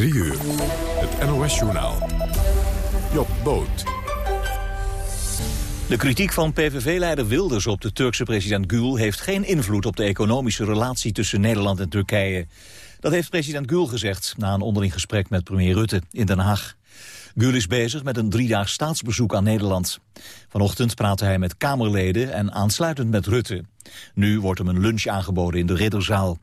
3 uur. Het NOS-journaal. Job Boot. De kritiek van PVV-leider Wilders op de Turkse president Gül... heeft geen invloed op de economische relatie tussen Nederland en Turkije. Dat heeft president Gül gezegd na een onderling gesprek met premier Rutte in Den Haag. Gül is bezig met een driedaags staatsbezoek aan Nederland. Vanochtend praatte hij met Kamerleden en aansluitend met Rutte. Nu wordt hem een lunch aangeboden in de Ridderzaal.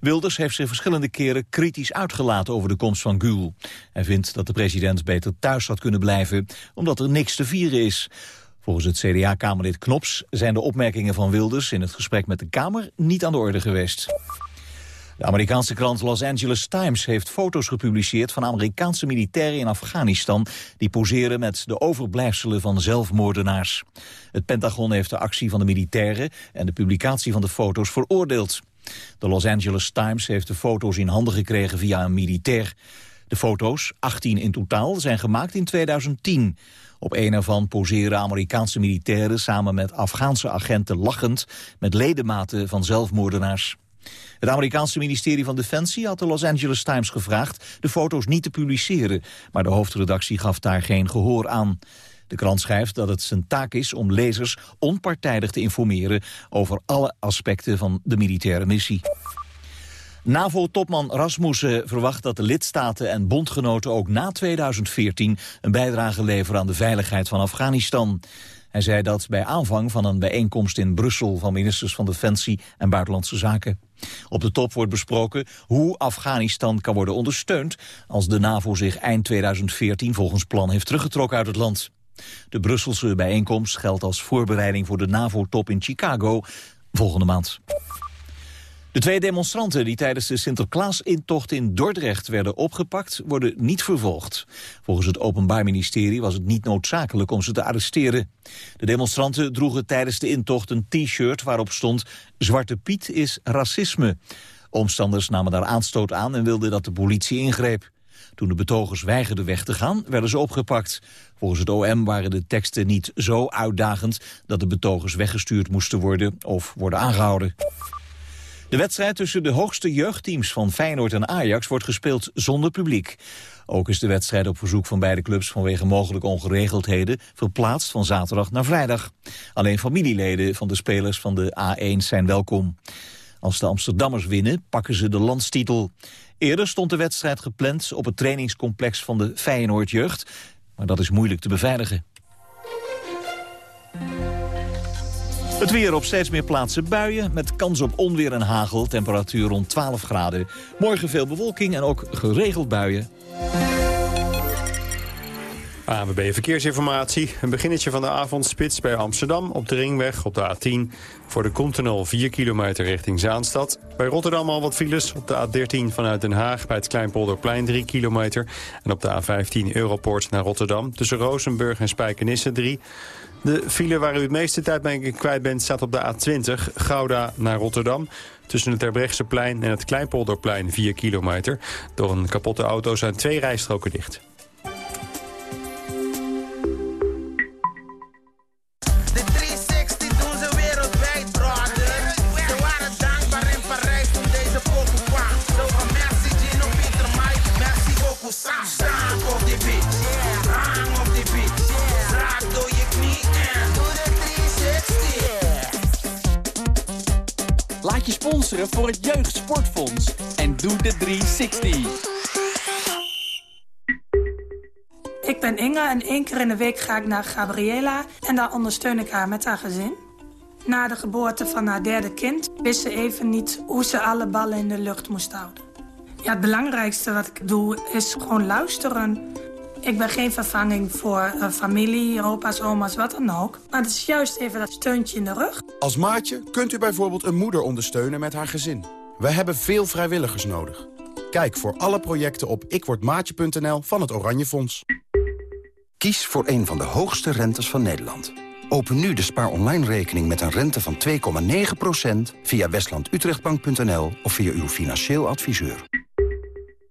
Wilders heeft zich verschillende keren kritisch uitgelaten over de komst van Gül. Hij vindt dat de president beter thuis had kunnen blijven, omdat er niks te vieren is. Volgens het CDA-kamerlid Knops zijn de opmerkingen van Wilders in het gesprek met de Kamer niet aan de orde geweest. De Amerikaanse krant Los Angeles Times heeft foto's gepubliceerd van Amerikaanse militairen in Afghanistan die poseren met de overblijfselen van zelfmoordenaars. Het Pentagon heeft de actie van de militairen en de publicatie van de foto's veroordeeld. De Los Angeles Times heeft de foto's in handen gekregen via een militair. De foto's, 18 in totaal, zijn gemaakt in 2010. Op een ervan poseren Amerikaanse militairen samen met Afghaanse agenten lachend met ledematen van zelfmoordenaars. Het Amerikaanse ministerie van Defensie had de Los Angeles Times gevraagd de foto's niet te publiceren, maar de hoofdredactie gaf daar geen gehoor aan. De krant schrijft dat het zijn taak is om lezers onpartijdig te informeren over alle aspecten van de militaire missie. NAVO-topman Rasmussen verwacht dat de lidstaten en bondgenoten ook na 2014 een bijdrage leveren aan de veiligheid van Afghanistan. Hij zei dat bij aanvang van een bijeenkomst in Brussel van ministers van Defensie en Buitenlandse Zaken. Op de top wordt besproken hoe Afghanistan kan worden ondersteund als de NAVO zich eind 2014 volgens plan heeft teruggetrokken uit het land. De Brusselse bijeenkomst geldt als voorbereiding voor de NAVO-top in Chicago volgende maand. De twee demonstranten die tijdens de Sinterklaas-intocht in Dordrecht werden opgepakt, worden niet vervolgd. Volgens het Openbaar Ministerie was het niet noodzakelijk om ze te arresteren. De demonstranten droegen tijdens de intocht een t-shirt waarop stond Zwarte Piet is racisme. Omstanders namen daar aanstoot aan en wilden dat de politie ingreep. Toen de betogers weigerden weg te gaan, werden ze opgepakt. Volgens het OM waren de teksten niet zo uitdagend dat de betogers weggestuurd moesten worden of worden aangehouden. De wedstrijd tussen de hoogste jeugdteams van Feyenoord en Ajax wordt gespeeld zonder publiek. Ook is de wedstrijd op verzoek van beide clubs vanwege mogelijke ongeregeldheden verplaatst van zaterdag naar vrijdag. Alleen familieleden van de spelers van de A1 zijn welkom. Als de Amsterdammers winnen, pakken ze de landstitel. Eerder stond de wedstrijd gepland op het trainingscomplex van de Feyenoord Jeugd, maar dat is moeilijk te beveiligen. Het weer op steeds meer plaatsen buien, met kans op onweer en hagel, temperatuur rond 12 graden. Morgen veel bewolking en ook geregeld buien. ANWB Verkeersinformatie. Een beginnetje van de avondspits bij Amsterdam op de ringweg op de A10. Voor de Continental 4 kilometer richting Zaanstad. Bij Rotterdam al wat files op de A13 vanuit Den Haag bij het Kleinpolderplein 3 kilometer. En op de A15 Europort naar Rotterdam tussen Rozenburg en Spijkenisse 3. De file waar u het meeste tijd mee kwijt bent staat op de A20 Gouda naar Rotterdam. Tussen het Terbrechtseplein en het Kleinpolderplein 4 kilometer. Door een kapotte auto zijn twee rijstroken dicht. Voor het Jeugdsportfonds. En doe de 360. Ik ben Inge en één keer in de week ga ik naar Gabriela en daar ondersteun ik haar met haar gezin. Na de geboorte van haar derde kind wist ze even niet hoe ze alle ballen in de lucht moest houden. Ja, het belangrijkste wat ik doe is gewoon luisteren. Ik ben geen vervanging voor eh, familie, opa's, oma's, wat dan ook. Maar het is juist even dat steuntje in de rug. Als maatje kunt u bijvoorbeeld een moeder ondersteunen met haar gezin. We hebben veel vrijwilligers nodig. Kijk voor alle projecten op ikwordmaatje.nl van het Oranje Fonds. Kies voor een van de hoogste rentes van Nederland. Open nu de spaar online rekening met een rente van 2,9% via westlandutrechtbank.nl of via uw financieel adviseur.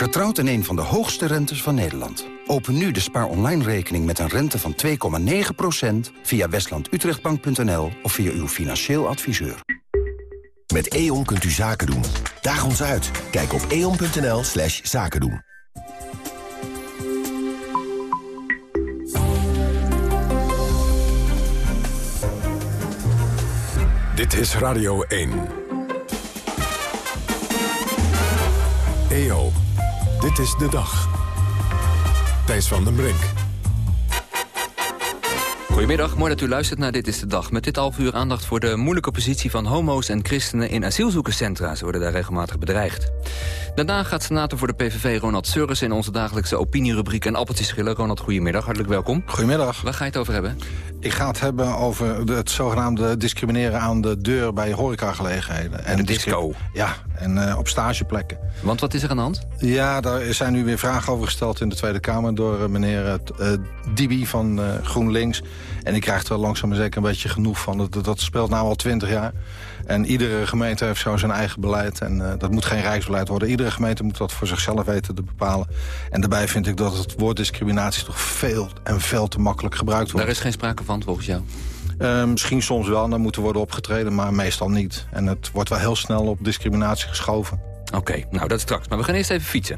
Vertrouwt in een van de hoogste rentes van Nederland. Open nu de spaar online rekening met een rente van 2,9% via westlandutrechtbank.nl of via uw financieel adviseur. Met E.ON kunt u zaken doen. Daag ons uit. Kijk op eon.nl slash zaken doen. Dit is Radio 1. EO, dit is de dag. Thijs van den Brink. Goedemiddag, mooi dat u luistert naar Dit is de Dag. Met dit half uur aandacht voor de moeilijke positie van homo's en christenen in asielzoekerscentra. Ze worden daar regelmatig bedreigd. Daarna gaat senator voor de PVV Ronald Surres in onze dagelijkse opinierubriek en appeltjes schillen. Ronald, goedemiddag, hartelijk welkom. Goedemiddag. Waar ga je het over hebben? Ik ga het hebben over het zogenaamde discrimineren aan de deur bij horecagelegenheden. En de disco. Ja, en eh, op stageplekken. Want wat is er aan de hand? Ja, daar zijn nu weer vragen over gesteld in de Tweede Kamer... door eh, meneer uh, Dibi van GroenLinks. En ik krijg er langzaam zeker een beetje genoeg van. Dat, dat speelt nou al twintig jaar. En iedere gemeente heeft zo zijn eigen beleid. En eh, dat moet geen rijksbeleid worden. Iedere gemeente moet dat voor zichzelf weten te bepalen. En daarbij vind ik dat het woord discriminatie... toch veel en veel te makkelijk gebruikt wordt. Daar is geen sprake van, volgens jou? Uh, misschien soms wel, dan moet er worden opgetreden, maar meestal niet. En het wordt wel heel snel op discriminatie geschoven. Oké, nou dat straks. Maar we gaan eerst even fietsen.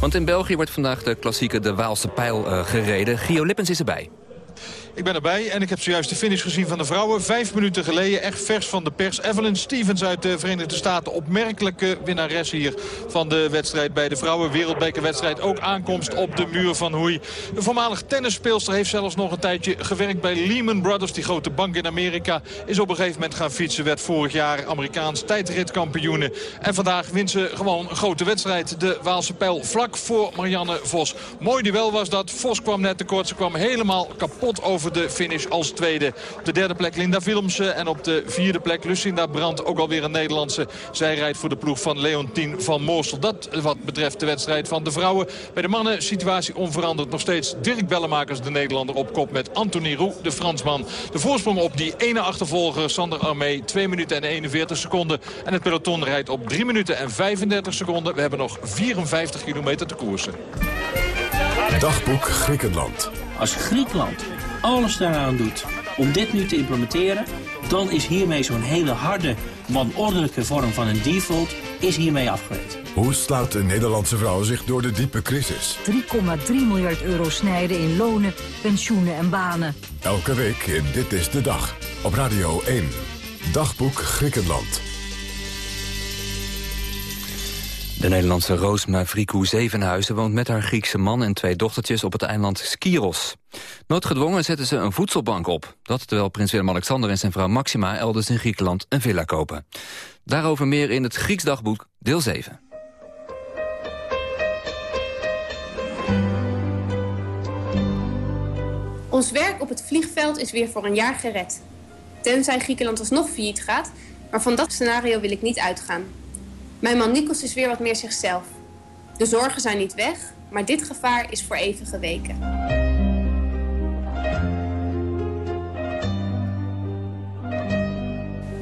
Want in België wordt vandaag de klassieke de Waalse Pijl uh, gereden. Gio Lippens is erbij. Ik ben erbij en ik heb zojuist de finish gezien van de vrouwen. Vijf minuten geleden, echt vers van de pers. Evelyn Stevens uit de Verenigde Staten. Opmerkelijke winnares hier van de wedstrijd bij de vrouwen. Wereldbekerwedstrijd. Ook aankomst op de muur van Hoei. De voormalig tennisspeelster heeft zelfs nog een tijdje gewerkt bij Lehman Brothers. Die grote bank in Amerika. Is op een gegeven moment gaan fietsen. Werd vorig jaar Amerikaans tijdritkampioene. En vandaag wint ze gewoon een grote wedstrijd. De Waalse pijl vlak voor Marianne Vos. Mooi duel was dat. Vos kwam net tekort. Ze kwam helemaal kapot over de finish als tweede. Op de derde plek Linda Wilmsen en op de vierde plek Lucinda Brandt. Ook alweer een Nederlandse. Zij rijdt voor de ploeg van Leontien van Moorsel. Dat wat betreft de wedstrijd van de vrouwen. Bij de mannen situatie onveranderd. Nog steeds Dirk Bellemakers, de Nederlander, op kop met Anthony Roux, de Fransman. De voorsprong op die ene achtervolger, Sander Armee, 2 minuten en 41 seconden. En het peloton rijdt op 3 minuten en 35 seconden. We hebben nog 54 kilometer te koersen. Dagboek Griekenland. Als Griekenland alles daaraan doet om dit nu te implementeren... dan is hiermee zo'n hele harde, wanordelijke vorm van een default... is hiermee afgewerkt. Hoe slaat de Nederlandse vrouw zich door de diepe crisis? 3,3 miljard euro snijden in lonen, pensioenen en banen. Elke week in Dit is de Dag. Op Radio 1. Dagboek Griekenland. De Nederlandse Roos Mavrikou Zevenhuizen woont met haar Griekse man en twee dochtertjes op het eiland Skiros. Noodgedwongen zetten ze een voedselbank op. Dat terwijl prins Willem-Alexander en zijn vrouw Maxima elders in Griekenland een villa kopen. Daarover meer in het Grieks dagboek, deel 7. Ons werk op het vliegveld is weer voor een jaar gered. Tenzij Griekenland alsnog failliet gaat, maar van dat scenario wil ik niet uitgaan. Mijn man Nikos is weer wat meer zichzelf. De zorgen zijn niet weg, maar dit gevaar is voor even geweken.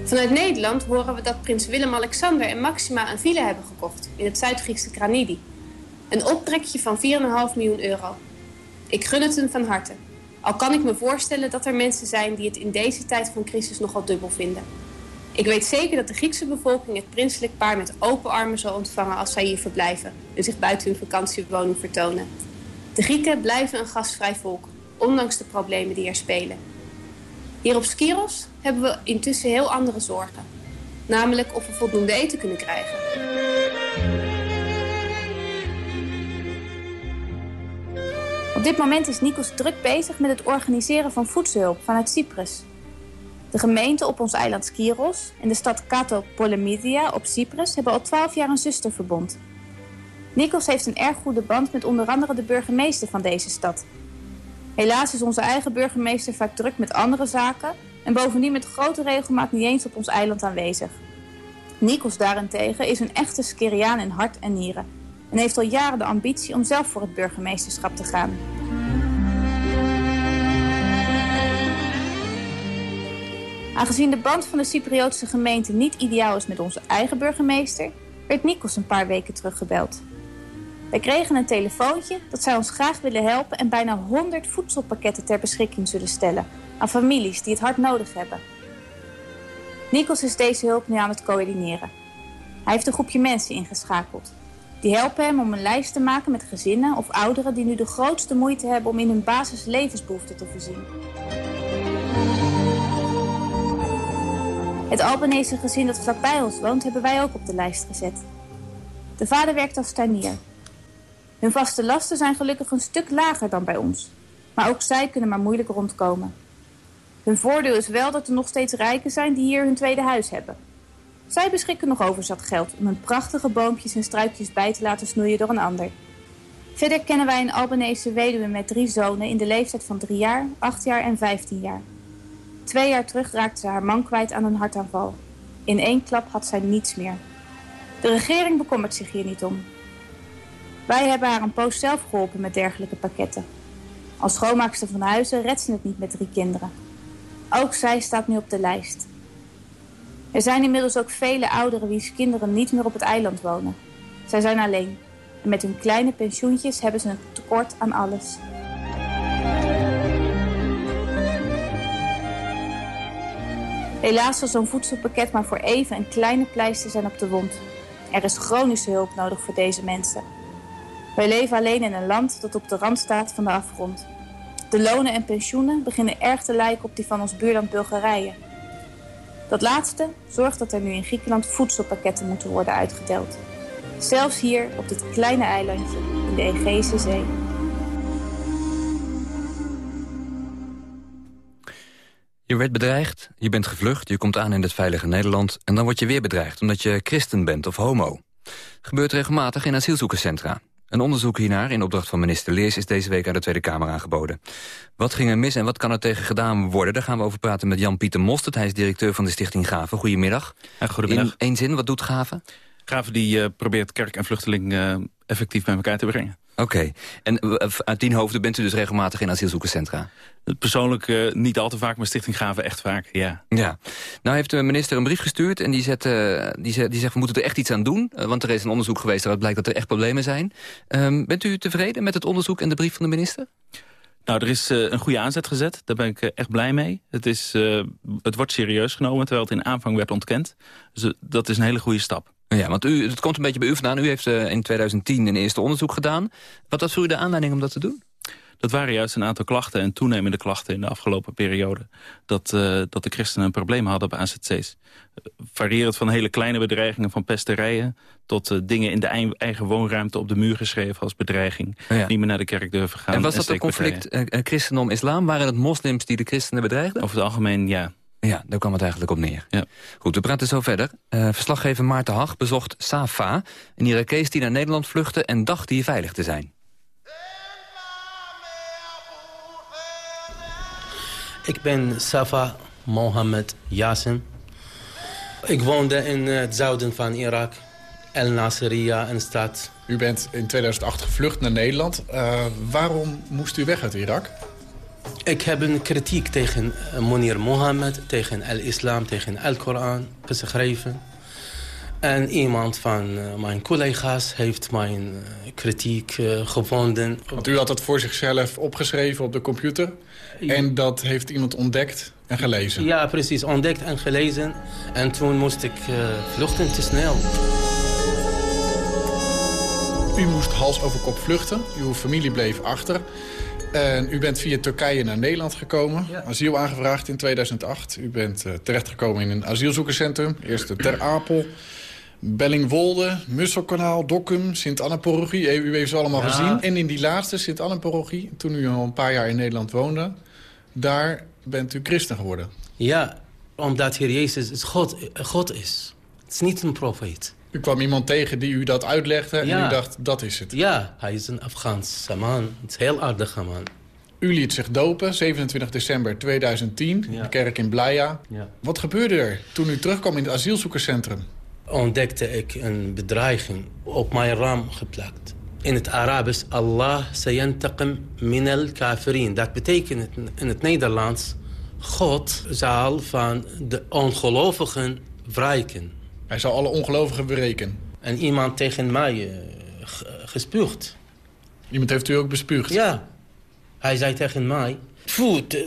Vanuit Nederland horen we dat prins Willem-Alexander en Maxima een villa hebben gekocht in het Zuid-Griekse Kranidi. Een optrekje van 4,5 miljoen euro. Ik gun het hun van harte. Al kan ik me voorstellen dat er mensen zijn die het in deze tijd van crisis nogal dubbel vinden. Ik weet zeker dat de Griekse bevolking het prinselijk paar met open armen zal ontvangen als zij hier verblijven en zich buiten hun vakantiewoning vertonen. De Grieken blijven een gastvrij volk, ondanks de problemen die er spelen. Hier op Skiros hebben we intussen heel andere zorgen. Namelijk of we voldoende eten kunnen krijgen. Op dit moment is Nikos druk bezig met het organiseren van voedselhulp vanuit Cyprus. De gemeente op ons eiland Skiros en de stad Kato Polemidia op Cyprus hebben al twaalf jaar een zusterverbond. Nikos heeft een erg goede band met onder andere de burgemeester van deze stad. Helaas is onze eigen burgemeester vaak druk met andere zaken en bovendien met grote regelmaat niet eens op ons eiland aanwezig. Nikos daarentegen is een echte Skeriaan in hart en nieren en heeft al jaren de ambitie om zelf voor het burgemeesterschap te gaan. Aangezien de band van de Cypriotische gemeente niet ideaal is met onze eigen burgemeester... werd Nikos een paar weken teruggebeld. Wij kregen een telefoontje dat zij ons graag willen helpen... en bijna 100 voedselpakketten ter beschikking zullen stellen... aan families die het hard nodig hebben. Nikos is deze hulp nu aan het coördineren. Hij heeft een groepje mensen ingeschakeld. Die helpen hem om een lijst te maken met gezinnen of ouderen... die nu de grootste moeite hebben om in hun basis levensbehoeften te voorzien. Het Albanese gezin dat vlakbij ons woont, hebben wij ook op de lijst gezet. De vader werkt als tuinier. Hun vaste lasten zijn gelukkig een stuk lager dan bij ons. Maar ook zij kunnen maar moeilijk rondkomen. Hun voordeel is wel dat er nog steeds rijken zijn die hier hun tweede huis hebben. Zij beschikken nog over zat geld om hun prachtige boompjes en struikjes bij te laten snoeien door een ander. Verder kennen wij een Albanese weduwe met drie zonen in de leeftijd van drie jaar, acht jaar en 15 jaar. Twee jaar terug raakte ze haar man kwijt aan een hartaanval. In één klap had zij niets meer. De regering bekommert zich hier niet om. Wij hebben haar een poos zelf geholpen met dergelijke pakketten. Als schoonmaakster van huizen redt ze het niet met drie kinderen. Ook zij staat nu op de lijst. Er zijn inmiddels ook vele ouderen wiens kinderen niet meer op het eiland wonen. Zij zijn alleen. En met hun kleine pensioentjes hebben ze een tekort aan alles. Helaas zal zo'n voedselpakket maar voor even een kleine pleister zijn op de wond. Er is chronische hulp nodig voor deze mensen. Wij leven alleen in een land dat op de rand staat van de afgrond. De lonen en pensioenen beginnen erg te lijken op die van ons buurland Bulgarije. Dat laatste zorgt dat er nu in Griekenland voedselpakketten moeten worden uitgedeeld. Zelfs hier op dit kleine eilandje in de Egeïsche Zee. Je werd bedreigd, je bent gevlucht, je komt aan in het veilige Nederland... en dan word je weer bedreigd omdat je christen bent of homo. Gebeurt regelmatig in asielzoekerscentra. Een onderzoek hiernaar in opdracht van minister Leers... is deze week aan de Tweede Kamer aangeboden. Wat ging er mis en wat kan er tegen gedaan worden? Daar gaan we over praten met Jan-Pieter Mostert. Hij is directeur van de stichting Gaven. Goedemiddag. Ja, goedemiddag. In één zin, wat doet Gaven? Gaven die uh, probeert kerk en vluchteling uh, effectief bij elkaar te brengen. Oké. Okay. En uh, uit tien hoofden bent u dus regelmatig in asielzoekerscentra? Persoonlijk uh, niet al te vaak, maar Stichting Gaven echt vaak, ja. Ja. Nou heeft de minister een brief gestuurd en die, zet, uh, die, zet, die zegt... we moeten er echt iets aan doen, uh, want er is een onderzoek geweest... waaruit blijkt dat er echt problemen zijn. Um, bent u tevreden met het onderzoek en de brief van de minister? Nou, er is uh, een goede aanzet gezet. Daar ben ik uh, echt blij mee. Het, is, uh, het wordt serieus genomen, terwijl het in aanvang werd ontkend. Dus dat is een hele goede stap. Ja, want u, het komt een beetje bij u vandaan. U heeft in 2010 een eerste onderzoek gedaan. Wat was voor u de aanleiding om dat te doen? Dat waren juist een aantal klachten en toenemende klachten in de afgelopen periode. Dat, uh, dat de christenen een probleem hadden op AZC's. Varierend van hele kleine bedreigingen van pesterijen... tot uh, dingen in de eigen woonruimte op de muur geschreven als bedreiging. Oh ja. Niet meer naar de kerk durven gaan. En was dat een conflict christendom-islam? Waren het moslims die de christenen bedreigden? Over het algemeen, ja. Ja, daar kwam het eigenlijk op neer. Ja. Goed, we praten zo verder. Uh, verslaggever Maarten Hag bezocht Safa, een Irakees die naar Nederland vluchtte... en dacht hier veilig te zijn. Ik ben Safa Mohammed Yassin. Ik woonde in het zuiden van Irak, El Nasiriyah, een stad. U bent in 2008 gevlucht naar Nederland. Uh, waarom moest u weg uit Irak? Ik heb een kritiek tegen Monir Mohammed, tegen el-islam, tegen el-Koran geschreven. En iemand van mijn collega's heeft mijn kritiek uh, gevonden. Want u had dat voor zichzelf opgeschreven op de computer. En dat heeft iemand ontdekt en gelezen? Ja, precies. Ontdekt en gelezen. En toen moest ik vluchten te snel. U moest hals over kop vluchten. Uw familie bleef achter. En u bent via Turkije naar Nederland gekomen. Ja. Asiel aangevraagd in 2008. U bent uh, terechtgekomen in een asielzoekerscentrum. Eerst Ter Apel. Bellingwolde, Musselkanaal, Dokkum, Sint-Anna-parochie. U heeft ze allemaal ja. gezien. En in die laatste, Sint-Anna-parochie, toen u al een paar jaar in Nederland woonde... daar bent u christen geworden. Ja, omdat Heer Jezus God, God is. Het is niet een profeet. U kwam iemand tegen die u dat uitlegde en ja. u dacht, dat is het. Ja, hij is een Afghaanse man. Het is een heel aardige man. U liet zich dopen, 27 december 2010, ja. de kerk in Blaja. Ja. Wat gebeurde er toen u terugkwam in het asielzoekerscentrum? ontdekte ik een bedreiging op mijn raam geplakt. In het Arabisch, Allah sayantaqim min al kafirin. Dat betekent in het Nederlands, God zal van de ongelovigen wrijken. Hij zal alle ongelovigen berekenen. En iemand tegen mij uh, gespuugd. Iemand heeft u ook bespuugd? Ja. Hij zei tegen mij... Voet uh,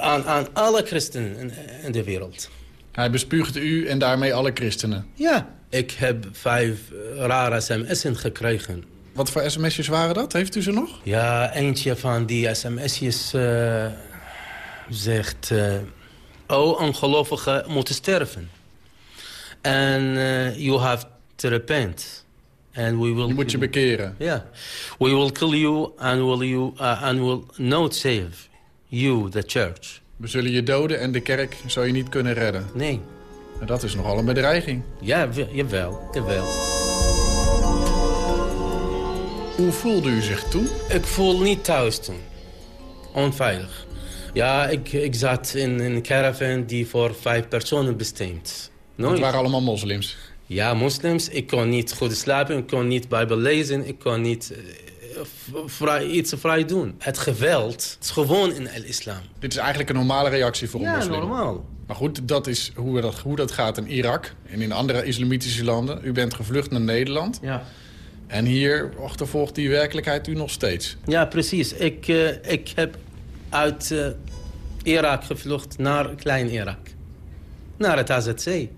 aan, aan alle christenen in, in de wereld. Hij bespuugde u en daarmee alle christenen? Ja. Ik heb vijf rare sms'en gekregen. Wat voor sms'jes waren dat? Heeft u ze nog? Ja, eentje van die sms'jes uh, zegt... Oh, ongelovigen moeten sterven. En uh, you have to repent. And we will je moet je bekeren. Ja. Yeah. We will kill you and will, you, uh, and will not save you, the church. We zullen je doden en de kerk zou je niet kunnen redden. Nee. En dat is nogal een bedreiging. Ja, jawel, jawel. Hoe voelde u zich toen? Ik voel niet thuis toen. Onveilig. Ja, ik, ik zat in, in een caravan die voor vijf personen bestemd. Nooit. Het waren allemaal moslims? Ja, moslims. Ik kon niet goed slapen, ik kon niet bijbel lezen, ik kon niet vrij, iets vrij doen. Het geweld is gewoon in el islam. Dit is eigenlijk een normale reactie voor een ja, moslim? Ja, normaal. Maar goed, dat is hoe dat, hoe dat gaat in Irak en in andere islamitische landen. U bent gevlucht naar Nederland. Ja. En hier achtervolgt die werkelijkheid u nog steeds. Ja, precies. Ik, uh, ik heb uit uh, Irak gevlucht naar Klein-Irak. Naar het AZC.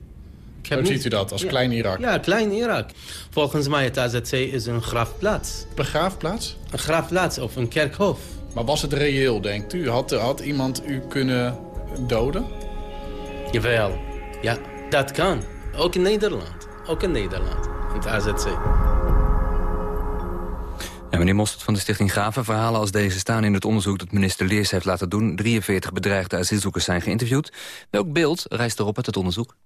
Ik heb Hoe niet... ziet u dat, als ja. Klein-Irak? Ja, Klein-Irak. Volgens mij het AZC is een grafplaats. Een begraafplaats? Een grafplaats of een kerkhof. Maar was het reëel, denkt u? Had, had iemand u kunnen doden? Jawel. Ja, dat kan. Ook in Nederland. Ook in Nederland. Het AZC. Ja, meneer Mostert van de Stichting Graven. Verhalen als deze staan in het onderzoek dat minister Leers heeft laten doen. 43 bedreigde asielzoekers zijn geïnterviewd. Welk beeld reist erop uit het onderzoek?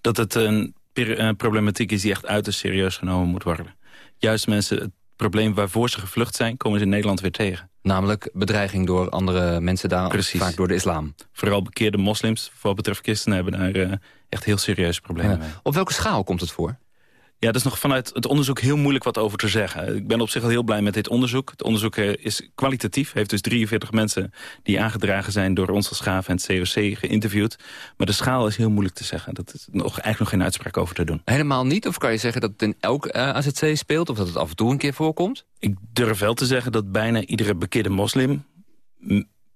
Dat het een, een problematiek is die echt uiterst serieus genomen moet worden. Juist mensen, het probleem waarvoor ze gevlucht zijn... komen ze in Nederland weer tegen. Namelijk bedreiging door andere mensen daar, Precies. vaak door de islam. Vooral bekeerde moslims, wat betreft christenen... hebben daar uh, echt heel serieuze problemen ja. mee. Op welke schaal komt het voor? Ja, dat is nog vanuit het onderzoek heel moeilijk wat over te zeggen. Ik ben op zich al heel blij met dit onderzoek. Het onderzoek is kwalitatief. heeft dus 43 mensen die aangedragen zijn door ons als Schaaf en het COC geïnterviewd. Maar de schaal is heel moeilijk te zeggen. Dat is nog, eigenlijk nog geen uitspraak over te doen. Helemaal niet? Of kan je zeggen dat het in elk uh, AZC speelt? Of dat het af en toe een keer voorkomt? Ik durf wel te zeggen dat bijna iedere bekeerde moslim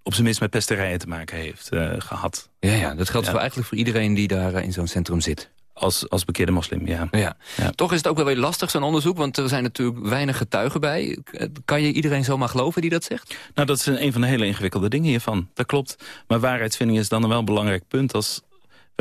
op zijn minst met pesterijen te maken heeft uh, gehad. Ja, ja, dat geldt ja. voor eigenlijk voor iedereen die daar uh, in zo'n centrum zit. Als, als bekeerde moslim, ja. ja. ja. Toch is het ook wel weer lastig, zo'n onderzoek... want er zijn natuurlijk weinig getuigen bij. Kan je iedereen zomaar geloven die dat zegt? Nou, dat is een van de hele ingewikkelde dingen hiervan. Dat klopt. Maar waarheidsvinding is dan wel een belangrijk punt... als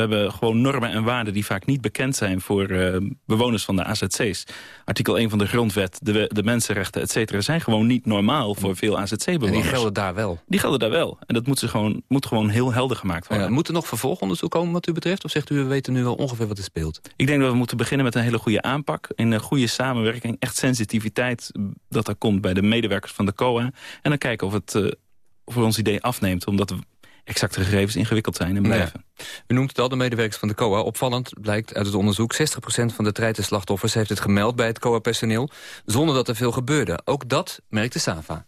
hebben gewoon normen en waarden die vaak niet bekend zijn voor uh, bewoners van de AZC's. Artikel 1 van de grondwet, de, de mensenrechten, et cetera, zijn gewoon niet normaal voor veel AZC-bewoners. En die gelden daar wel? Die gelden daar wel. En dat moet, ze gewoon, moet gewoon heel helder gemaakt worden. Ja, moet er nog vervolgonderzoek komen wat u betreft? Of zegt u, we weten nu wel ongeveer wat er speelt? Ik denk dat we moeten beginnen met een hele goede aanpak. In een goede samenwerking, echt sensitiviteit dat er komt bij de medewerkers van de COA. En dan kijken of het uh, voor ons idee afneemt, omdat we exacte gegevens ingewikkeld zijn en blijven. Ja. U noemt het al, de medewerkers van de COA. Opvallend blijkt uit het onderzoek... 60% van de treitenslachtoffers heeft het gemeld bij het COA-personeel... zonder dat er veel gebeurde. Ook dat merkte Sava.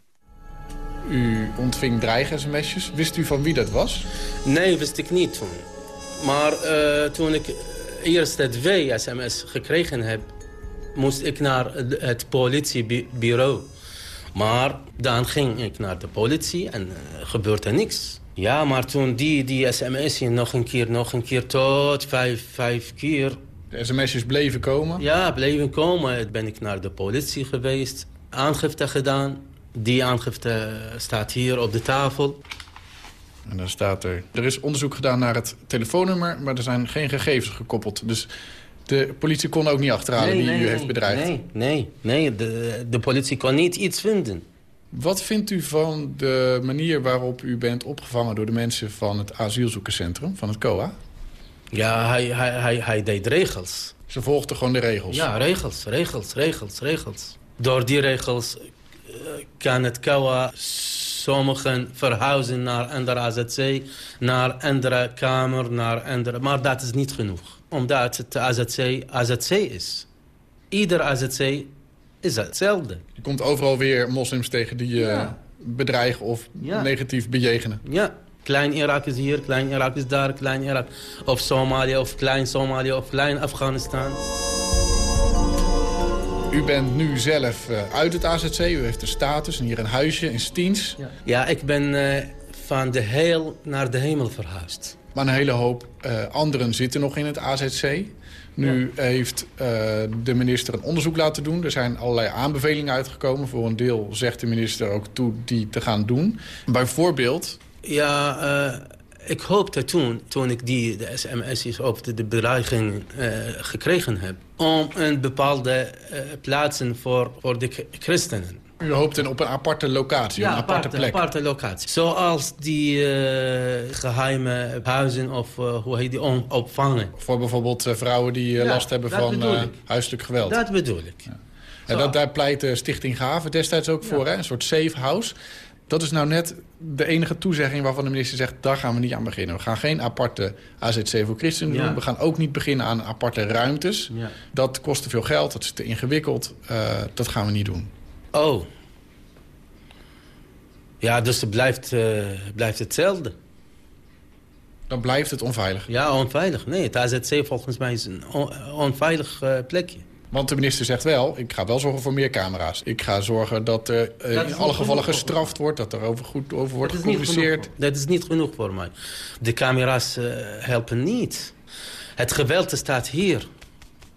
U ontving dreig-sms'jes. Wist u van wie dat was? Nee, wist ik niet toen. Maar uh, toen ik eerst het W-sms gekregen heb... moest ik naar het politiebureau. Maar dan ging ik naar de politie en uh, gebeurde niks. Ja, maar toen die, die sms nog een keer, nog een keer, tot vijf, vijf keer. De sms'jes bleven komen? Ja, bleven komen. Ben ik naar de politie geweest, aangifte gedaan. Die aangifte staat hier op de tafel. En dan staat er... Er is onderzoek gedaan naar het telefoonnummer, maar er zijn geen gegevens gekoppeld. Dus de politie kon ook niet achterhalen nee, wie nee, u heeft bedreigd? Nee, nee, nee. De, de politie kon niet iets vinden. Wat vindt u van de manier waarop u bent opgevangen... door de mensen van het asielzoekerscentrum, van het COA? Ja, hij, hij, hij, hij deed regels. Ze volgden gewoon de regels? Ja, regels, regels, regels, regels. Door die regels uh, kan het COA sommigen verhuizen naar andere AZC... naar andere kamer, naar andere... Maar dat is niet genoeg. Omdat het AZC AZC is. Ieder AZC is hetzelfde. Je komt overal weer moslims tegen die je ja. bedreigen of ja. negatief bejegenen. Ja, Klein Irak is hier, klein Irak is daar, klein Irak. Of Somalië, of klein Somalië, of klein Afghanistan. U bent nu zelf eh, uit het AZC, u heeft een status en hier een huisje in Stiens. Ja, ja ik ben eh, van de heel naar de hemel verhuisd. Maar een hele hoop uh, anderen zitten nog in het AZC. Nu heeft uh, de minister een onderzoek laten doen. Er zijn allerlei aanbevelingen uitgekomen. Voor een deel zegt de minister ook toe die te gaan doen. Bijvoorbeeld... Ja, uh, ik hoopte toen, toen ik die, de sms'jes of de, de bedreiging uh, gekregen heb... om een bepaalde plaatsen voor, voor de christenen. U hoopt op een aparte locatie, ja, een aparte, aparte plek? aparte locatie. Zoals die uh, geheime huizen of uh, hoe heet die, opvangen. Voor bijvoorbeeld uh, vrouwen die ja, last hebben van huiselijk geweld? Dat bedoel ik. Ja. En dat, daar pleit de Stichting Gaven destijds ook voor, hè? een soort safe house. Dat is nou net de enige toezegging waarvan de minister zegt... daar gaan we niet aan beginnen. We gaan geen aparte AZC voor christenen doen. We gaan ook niet beginnen aan aparte ruimtes. Dat kost te veel geld, dat is te ingewikkeld. dat gaan we niet doen. Oh. Ja, dus het blijft, uh, blijft hetzelfde. Dan blijft het onveilig? Ja, onveilig. Nee, het AZC volgens mij is een on onveilig uh, plekje. Want de minister zegt wel, ik ga wel zorgen voor meer camera's. Ik ga zorgen dat er uh, in alle gevallen gestraft wordt, dat er over goed over wordt gecommuniceerd. Dat is niet genoeg voor mij. De camera's helpen niet. Het geweld staat hier.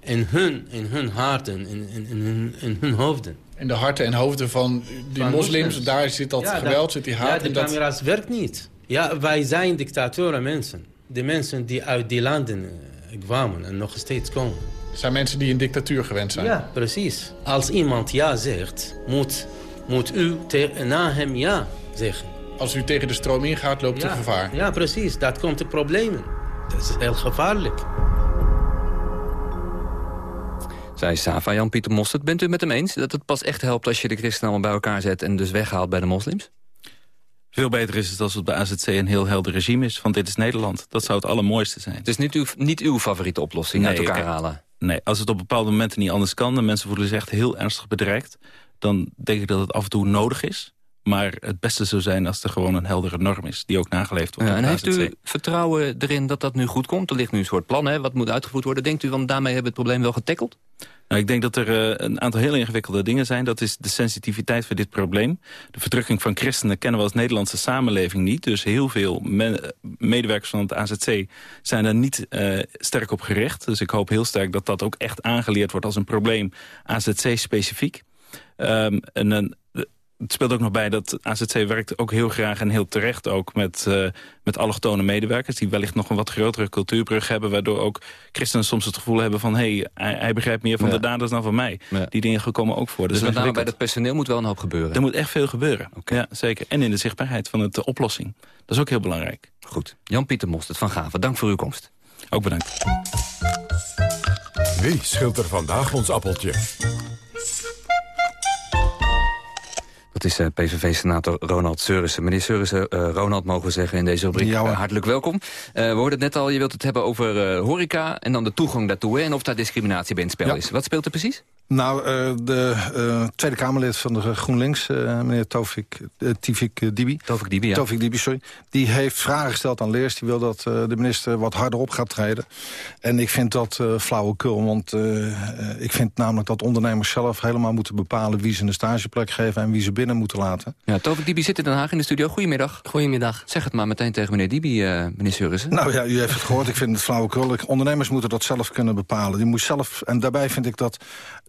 In hun, in hun harten, in, in, in, hun, in hun hoofden. In de harten en hoofden van die van moslims, moslims, daar zit dat ja, geweld, dat, zit die haat. Ja, de camera's dat... werkt niet. Ja, wij zijn dictatoren mensen. De mensen die uit die landen uh, kwamen en nog steeds komen. zijn mensen die een dictatuur gewend zijn? Ja, precies. Als iemand ja zegt, moet, moet u na hem ja zeggen. Als u tegen de stroom ingaat, loopt ja, u gevaar? Ja, precies. Dat komt de problemen. Dat is heel gevaarlijk. Zei Safa Jan-Pieter Mostert. Bent u met hem eens dat het pas echt helpt als je de christenen allemaal bij elkaar zet... en dus weghaalt bij de moslims? Veel beter is het als het bij AZC een heel helder regime is. Van dit is Nederland. Dat zou het allermooiste zijn. Het is niet uw, niet uw favoriete oplossing nee, uit elkaar halen? Nee, als het op bepaalde momenten niet anders kan... en mensen voelen zich echt heel ernstig bedreigd... dan denk ik dat het af en toe nodig is. Maar het beste zou zijn als er gewoon een heldere norm is... die ook nageleefd wordt. Ja, en heeft u vertrouwen erin dat dat nu goed komt? Er ligt nu een soort plan, hè, wat moet uitgevoerd worden. Denkt u, want daarmee hebben we het probleem wel getackeld? Nou, ik denk dat er uh, een aantal heel ingewikkelde dingen zijn. Dat is de sensitiviteit voor dit probleem. De verdrukking van christenen kennen we als Nederlandse samenleving niet. Dus heel veel me medewerkers van het AZC zijn daar niet uh, sterk op gericht. Dus ik hoop heel sterk dat dat ook echt aangeleerd wordt als een probleem AZC-specifiek. Um, en een het speelt ook nog bij dat AZC werkt ook heel graag en heel terecht ook met, uh, met allochtone medewerkers... die wellicht nog een wat grotere cultuurbrug hebben... waardoor ook christenen soms het gevoel hebben van... hé, hey, hij, hij, begrijpt meer van ja. de daders dan van mij. Ja. Die dingen komen ook voor. Dus, dus met name bij het personeel moet wel een hoop gebeuren? Er moet echt veel gebeuren, okay. ja, zeker. En in de zichtbaarheid van de oplossing. Dat is ook heel belangrijk. Goed. Jan-Pieter Mostert van Gaven, dank voor uw komst. Ook bedankt. Wie scheelt er vandaag ons appeltje? Dat is uh, PVV-senator Ronald Seurissen. Meneer Seurissen, uh, Ronald mogen we zeggen in deze rubriek. Ja, uh, hartelijk welkom. we hoorden het net al, je wilt het hebben over horeca... en dan de toegang daartoe en of daar discriminatie bij in het spel ja. is. Wat speelt er precies? Nou, de Tweede Kamerlid van de GroenLinks, meneer Tovik, Tivik Dibi... Tovik Dibi, ja. Tovik Dibi, sorry. Die heeft vragen gesteld aan Leers. Die wil dat de minister wat harder op gaat treden. En ik vind dat flauwekul, want ik vind namelijk dat ondernemers zelf... helemaal moeten bepalen wie ze een stageplek geven en wie ze binnen moeten laten. Ja, Tovik Dibi zit in Den Haag in de studio. Goedemiddag. Goedemiddag. Zeg het maar meteen tegen meneer Dibi, uh, meneer Seurissen. Nou ja, u heeft het gehoord. Ik vind het flauwekul. Ondernemers moeten dat zelf kunnen bepalen. Die moet zelf, en daarbij vind ik dat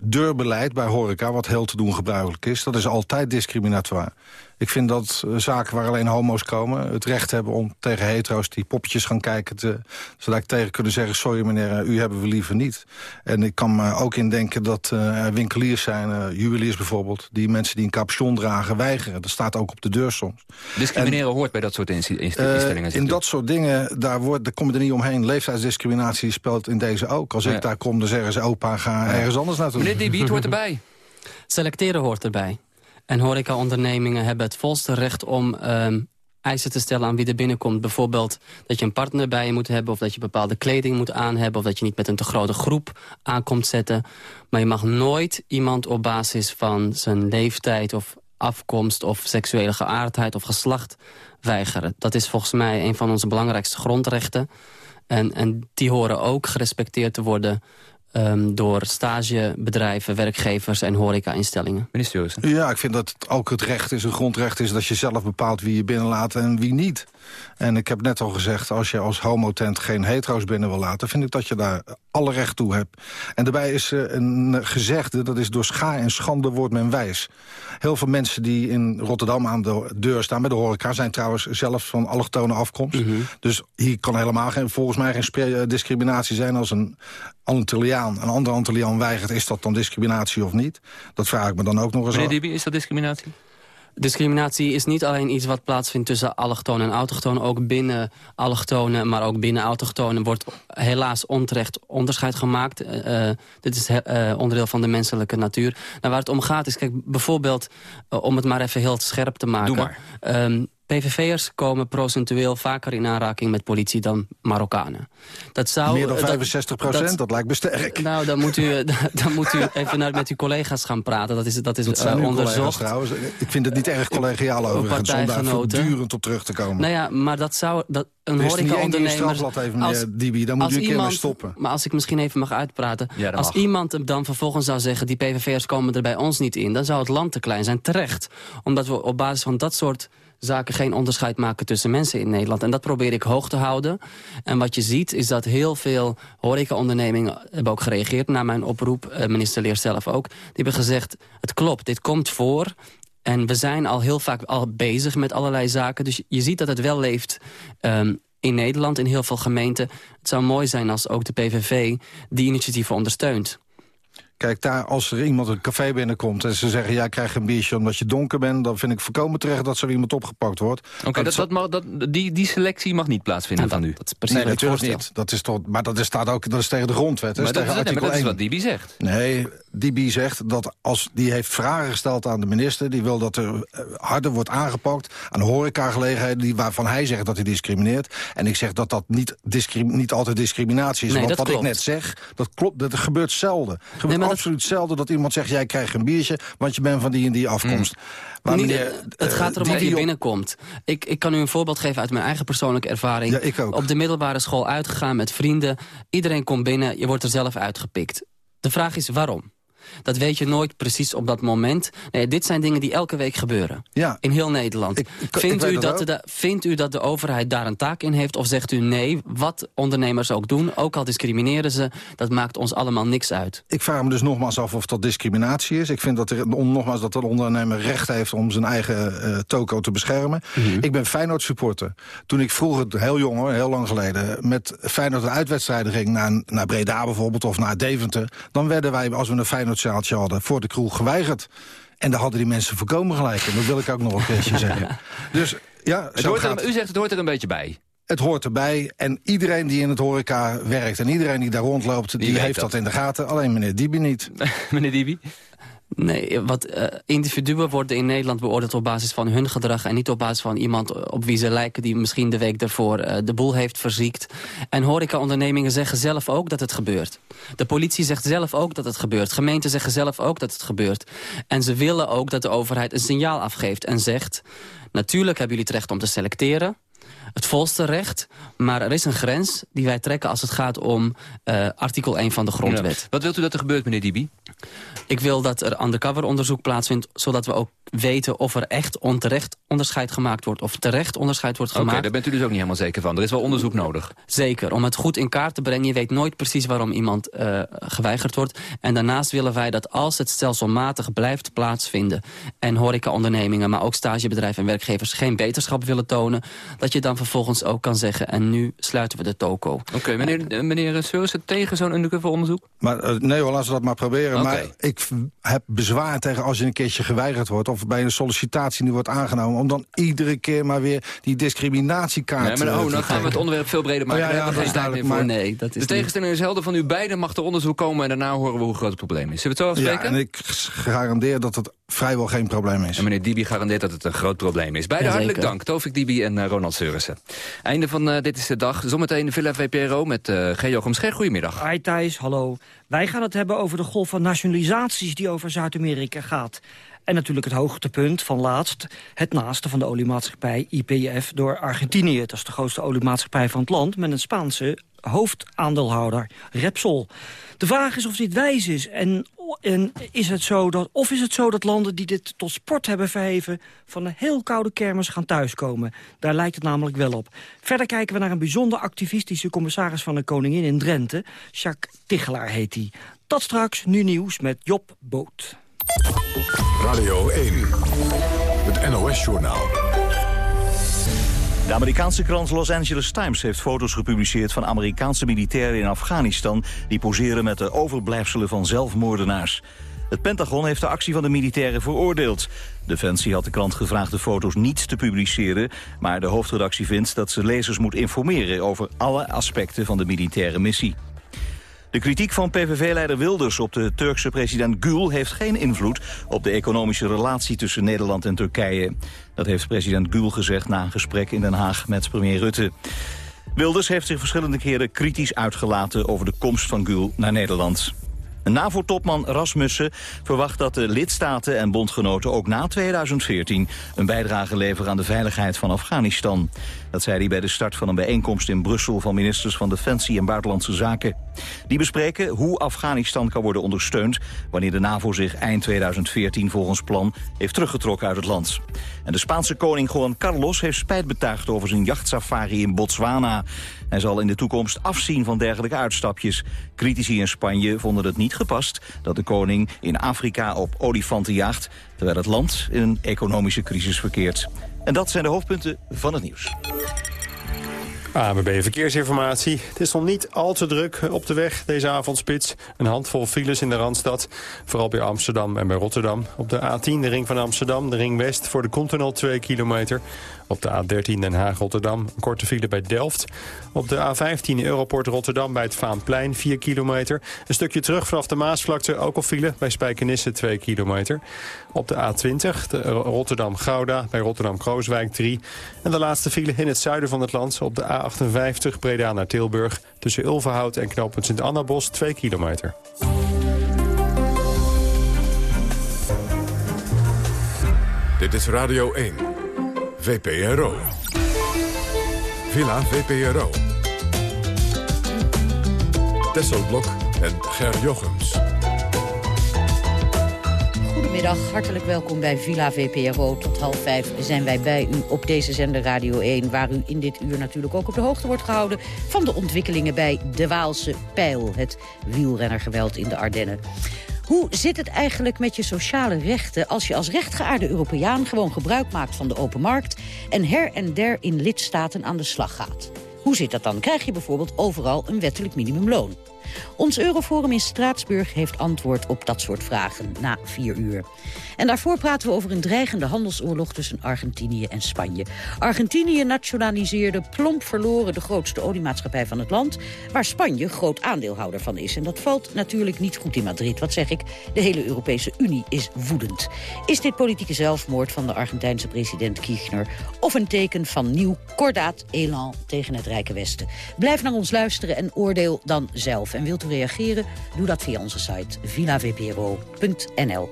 deurbeleid bij horeca, wat heel te doen gebruikelijk is... dat is altijd discriminatoire. Ik vind dat zaken waar alleen homo's komen... het recht hebben om tegen hetero's die poppetjes gaan kijken... Te, zodat ik tegen kunnen zeggen... sorry meneer, u hebben we liever niet. En ik kan me ook indenken dat uh, winkeliers zijn... Uh, juweliers bijvoorbeeld, die mensen die een capuchon dragen weigeren. Dat staat ook op de deur soms. Discrimineren en, hoort bij dat soort instellingen? Uh, in dat soort dingen, daar, wordt, daar kom je er niet omheen. Leeftijdsdiscriminatie speelt in deze ook. Als ja. ik daar kom, dan zeggen ze... opa, ga ja. ergens anders naartoe. Meneer Dibi, het hoort erbij. Selecteren hoort erbij. En horecaondernemingen hebben het volste recht om um, eisen te stellen aan wie er binnenkomt. Bijvoorbeeld dat je een partner bij je moet hebben... of dat je bepaalde kleding moet aan hebben... of dat je niet met een te grote groep aankomt zetten. Maar je mag nooit iemand op basis van zijn leeftijd... of afkomst of seksuele geaardheid of geslacht weigeren. Dat is volgens mij een van onze belangrijkste grondrechten. En, en die horen ook gerespecteerd te worden um, door stagebedrijven, werkgevers en horeca-instellingen. Minister Ja, ik vind dat het ook het recht is, een grondrecht is... dat je zelf bepaalt wie je binnenlaat en wie niet. En ik heb net al gezegd, als je als homotent geen hetero's binnen wil laten... vind ik dat je daar alle recht toe hebt. En daarbij is uh, een gezegde, dat is door scha en schande wordt men wijs. Heel veel mensen die in Rotterdam aan de deur staan bij de horeca... zijn trouwens zelf van allochtone afkomst. Mhm. Dus hier kan helemaal geen, volgens mij geen discriminatie zijn... als een Antilliaan een andere Antilliaan weigert... is dat dan discriminatie of niet? Dat vraag ik me dan ook nog eens Meneer Dibi, is dat discriminatie? Discriminatie is niet alleen iets wat plaatsvindt tussen allochtonen en autochtonen. Ook binnen allochtonen, maar ook binnen autochtonen... wordt helaas onterecht onderscheid gemaakt. Uh, dit is uh, onderdeel van de menselijke natuur. Nou, waar het om gaat is, kijk, bijvoorbeeld... Uh, om het maar even heel scherp te maken... Doe maar. Um, PVV'ers komen procentueel vaker in aanraking met politie dan Marokkanen. Dat zou, Meer dan 65 procent, dat, dat, lijkt me sterk. Nou, dan moet u, dan moet u even naar, met uw collega's gaan praten. Dat is, dat is dat zijn uh, onderzocht. trouwens. Ik vind het niet erg collegiaal overigens om daar voortdurend op terug te komen. Nou ja, maar dat zou... Dat, een horeca-ondernemer... even, als, Dibi, daar moet je een keer mee stoppen. Maar als ik misschien even mag uitpraten... Ja, als mag. iemand hem dan vervolgens zou zeggen... die PVV'ers komen er bij ons niet in... dan zou het land te klein zijn, terecht. Omdat we op basis van dat soort zaken geen onderscheid maken tussen mensen in Nederland. En dat probeer ik hoog te houden. En wat je ziet is dat heel veel horecaondernemingen hebben ook gereageerd... naar mijn oproep, eh, minister Leer zelf ook. Die hebben gezegd, het klopt, dit komt voor... En we zijn al heel vaak al bezig met allerlei zaken. Dus je ziet dat het wel leeft um, in Nederland, in heel veel gemeenten. Het zou mooi zijn als ook de PVV die initiatieven ondersteunt. Kijk, daar, als er iemand een café binnenkomt en ze zeggen... ja, krijg een biertje omdat je donker bent... dan vind ik voorkomen terecht dat zo iemand opgepakt wordt. Oké, okay, dat, dat, dat, dat, die, die selectie mag niet plaatsvinden nou, van u? Dat is precies nee, natuurlijk niet. Dat is toch, maar dat is, staat ook dat is tegen de grondwet. Maar, dat, tegen is, nee, maar dat is wat Dibi zegt. Nee, Dibi zegt dat als die heeft vragen gesteld aan de minister... die wil dat er harder wordt aangepakt aan horecagelegenheden... Die, waarvan hij zegt dat hij discrimineert. En ik zeg dat dat niet, niet altijd discriminatie is. Nee, want wat klopt. ik net zeg, dat klopt, dat gebeurt zelden. Het gebeurt nee, absoluut dat... zelden dat iemand zegt... jij krijgt een biertje, want je bent van die en die afkomst. Mm. Maar het gaat erom uh, of je binnenkomt. Ik, ik kan u een voorbeeld geven uit mijn eigen persoonlijke ervaring. Ja, ik ook. Op de middelbare school uitgegaan met vrienden. Iedereen komt binnen, je wordt er zelf uitgepikt. De vraag is waarom? Dat weet je nooit precies op dat moment. Nee, dit zijn dingen die elke week gebeuren. Ja. In heel Nederland. Ik, ik, vindt, ik u dat de, vindt u dat de overheid daar een taak in heeft? Of zegt u nee, wat ondernemers ook doen... ook al discrimineren ze, dat maakt ons allemaal niks uit? Ik vraag me dus nogmaals af of dat discriminatie is. Ik vind dat er, nogmaals dat een ondernemer recht heeft... om zijn eigen uh, toko te beschermen. Mm -hmm. Ik ben Feyenoord supporter. Toen ik vroeger, heel jong hoor, heel lang geleden... met Feyenoord een uitwedstrijden ging naar, naar Breda bijvoorbeeld... of naar Deventer... dan werden wij, als we een Feyenoord zaaltje hadden voor de kroeg geweigerd. En daar hadden die mensen voorkomen gelijk. En dat wil ik ook nog een keertje zeggen. Dus ja, het hoort er, u zegt het hoort er een beetje bij. Het hoort erbij. En iedereen die in het horeca werkt en iedereen die daar rondloopt... die, die heeft dat. dat in de gaten. Alleen meneer Dibi niet. meneer Dibi? Nee, wat uh, individuen worden in Nederland beoordeeld op basis van hun gedrag... en niet op basis van iemand op wie ze lijken... die misschien de week daarvoor uh, de boel heeft verziekt. En horecaondernemingen zeggen zelf ook dat het gebeurt. De politie zegt zelf ook dat het gebeurt. Gemeenten zeggen zelf ook dat het gebeurt. En ze willen ook dat de overheid een signaal afgeeft en zegt... natuurlijk hebben jullie het recht om te selecteren het volste recht. Maar er is een grens die wij trekken als het gaat om uh, artikel 1 van de grondwet. Ja. Wat wilt u dat er gebeurt, meneer Dibi? Ik wil dat er undercover onderzoek plaatsvindt... zodat we ook weten of er echt onterecht onderscheid gemaakt wordt... of terecht onderscheid wordt gemaakt. Oké, okay, daar bent u dus ook niet helemaal zeker van. Er is wel onderzoek nodig. Zeker, om het goed in kaart te brengen. Je weet nooit precies waarom iemand uh, geweigerd wordt. En daarnaast willen wij dat als het stelselmatig blijft plaatsvinden... en horecaondernemingen, maar ook stagebedrijven en werkgevers... geen beterschap willen tonen, dat je dan vervolgens ook kan zeggen... en nu sluiten we de toko. Oké, okay, meneer, uh, meneer Seursen, tegen zo'n undercover onderzoek? Maar, uh, nee hoor, laten we dat maar proberen. Okay. Maar ik heb bezwaar tegen als je een keertje geweigerd wordt... of bij een sollicitatie nu wordt aangenomen... om dan iedere keer maar weer die discriminatiekaart... Ja, maar oh, dan gaan we het onderwerp veel breder maken. Oh, ja, ja, dat is duidelijk. Maar nee, dat is de tegenstelling is helder van u beiden mag er onderzoek komen... en daarna horen we hoe groot het probleem is. Zullen we het zo afspreken? Ja, en ik garandeer dat het vrijwel geen probleem is. En meneer Dibi garandeert dat het een groot probleem is. Beide hartelijk dank, Tovik Dibi en eh, Ronald Seurissen. Einde van eh, Dit is de Dag. Zometeen Villa VPRO met uh, G. Jochem Scher. Goedemiddag. Hi Thijs, hallo. Wij gaan het hebben over de golf van nationalisaties die over Zuid-Amerika gaat. En natuurlijk het hoogtepunt van laatst, het naaste van de oliemaatschappij IPF door Argentinië. Dat is de grootste oliemaatschappij van het land met een Spaanse hoofdaandeelhouder, Repsol. De vraag is of dit wijs is en, en is het zo dat, of is het zo dat landen die dit tot sport hebben verheven van een heel koude kermis gaan thuiskomen. Daar lijkt het namelijk wel op. Verder kijken we naar een bijzonder activistische commissaris van de Koningin in Drenthe. Jacques Tichelaar heet hij. Dat straks, nu nieuws met Job Boot. Radio 1, het NOS-journaal. De Amerikaanse krant Los Angeles Times heeft foto's gepubliceerd van Amerikaanse militairen in Afghanistan die poseren met de overblijfselen van zelfmoordenaars. Het Pentagon heeft de actie van de militairen veroordeeld. Defensie had de krant gevraagd de foto's niet te publiceren... maar de hoofdredactie vindt dat ze lezers moet informeren... over alle aspecten van de militaire missie. De kritiek van PVV-leider Wilders op de Turkse president Gül heeft geen invloed op de economische relatie tussen Nederland en Turkije. Dat heeft president Gül gezegd na een gesprek in Den Haag met premier Rutte. Wilders heeft zich verschillende keren kritisch uitgelaten over de komst van Gül naar Nederland. NAVO-topman Rasmussen verwacht dat de lidstaten en bondgenoten ook na 2014 een bijdrage leveren aan de veiligheid van Afghanistan. Dat zei hij bij de start van een bijeenkomst in Brussel van ministers van Defensie en Buitenlandse Zaken. Die bespreken hoe Afghanistan kan worden ondersteund wanneer de NAVO zich eind 2014 volgens plan heeft teruggetrokken uit het land. En de Spaanse koning Juan Carlos heeft spijt betuigd over zijn jachtsafari in Botswana. Hij zal in de toekomst afzien van dergelijke uitstapjes. Critici in Spanje vonden het niet gepast dat de koning in Afrika op olifanten jaagt... terwijl het land in een economische crisis verkeert. En dat zijn de hoofdpunten van het nieuws. ABB Verkeersinformatie. Het is nog niet al te druk op de weg deze avondspits. Een handvol files in de Randstad. Vooral bij Amsterdam en bij Rotterdam. Op de A10 de ring van Amsterdam, de ring West voor de Continental 2 kilometer. Op de A13 Den Haag-Rotterdam een korte file bij Delft. Op de A15 Europort Rotterdam bij het Vaanplein 4 kilometer. Een stukje terug vanaf de Maasvlakte ook al file bij Spijkenisse 2 kilometer. Op de A20 de Rotterdam-Gouda bij Rotterdam-Krooswijk 3. En de laatste file in het zuiden van het land op de A58 Breda naar Tilburg... tussen Ulverhout en knooppunt Sint-Annabos 2 kilometer. Dit is Radio 1. VPRO. Villa VPRO. Tesselblok en Ger Jochems. Goedemiddag, hartelijk welkom bij Villa VPRO. Tot half vijf zijn wij bij u op deze zender Radio 1... waar u in dit uur natuurlijk ook op de hoogte wordt gehouden... van de ontwikkelingen bij de Waalse Pijl, het wielrennergeweld in de Ardennen. Hoe zit het eigenlijk met je sociale rechten als je als rechtgeaarde Europeaan gewoon gebruik maakt van de open markt en her en der in lidstaten aan de slag gaat? Hoe zit dat dan? Krijg je bijvoorbeeld overal een wettelijk minimumloon? Ons Euroforum in Straatsburg heeft antwoord op dat soort vragen na vier uur. En daarvoor praten we over een dreigende handelsoorlog tussen Argentinië en Spanje. Argentinië nationaliseerde plomp verloren de grootste oliemaatschappij van het land... waar Spanje groot aandeelhouder van is. En dat valt natuurlijk niet goed in Madrid. Wat zeg ik? De hele Europese Unie is woedend. Is dit politieke zelfmoord van de Argentijnse president Kirchner... of een teken van nieuw kordaat elan tegen het Rijke Westen? Blijf naar ons luisteren en oordeel dan zelf. En wilt u reageren? Doe dat via onze site villavpro.nl.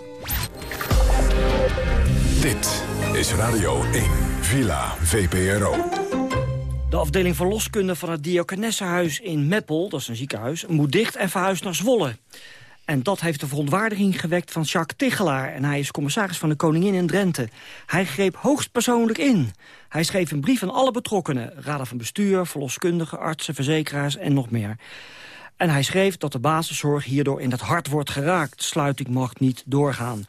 Dit is Radio 1, Villa VPRO. De afdeling verloskunde van het Diakonessenhuis in Meppel, dat is een ziekenhuis, moet dicht en verhuisd naar Zwolle. En dat heeft de verontwaardiging gewekt van Jacques Tichelaar. En hij is commissaris van de Koningin in Drenthe. Hij greep hoogstpersoonlijk in. Hij schreef een brief aan alle betrokkenen. Raden van bestuur, verloskundigen, artsen, verzekeraars en nog meer. En hij schreef dat de basiszorg hierdoor in het hart wordt geraakt. Sluiting mag niet doorgaan.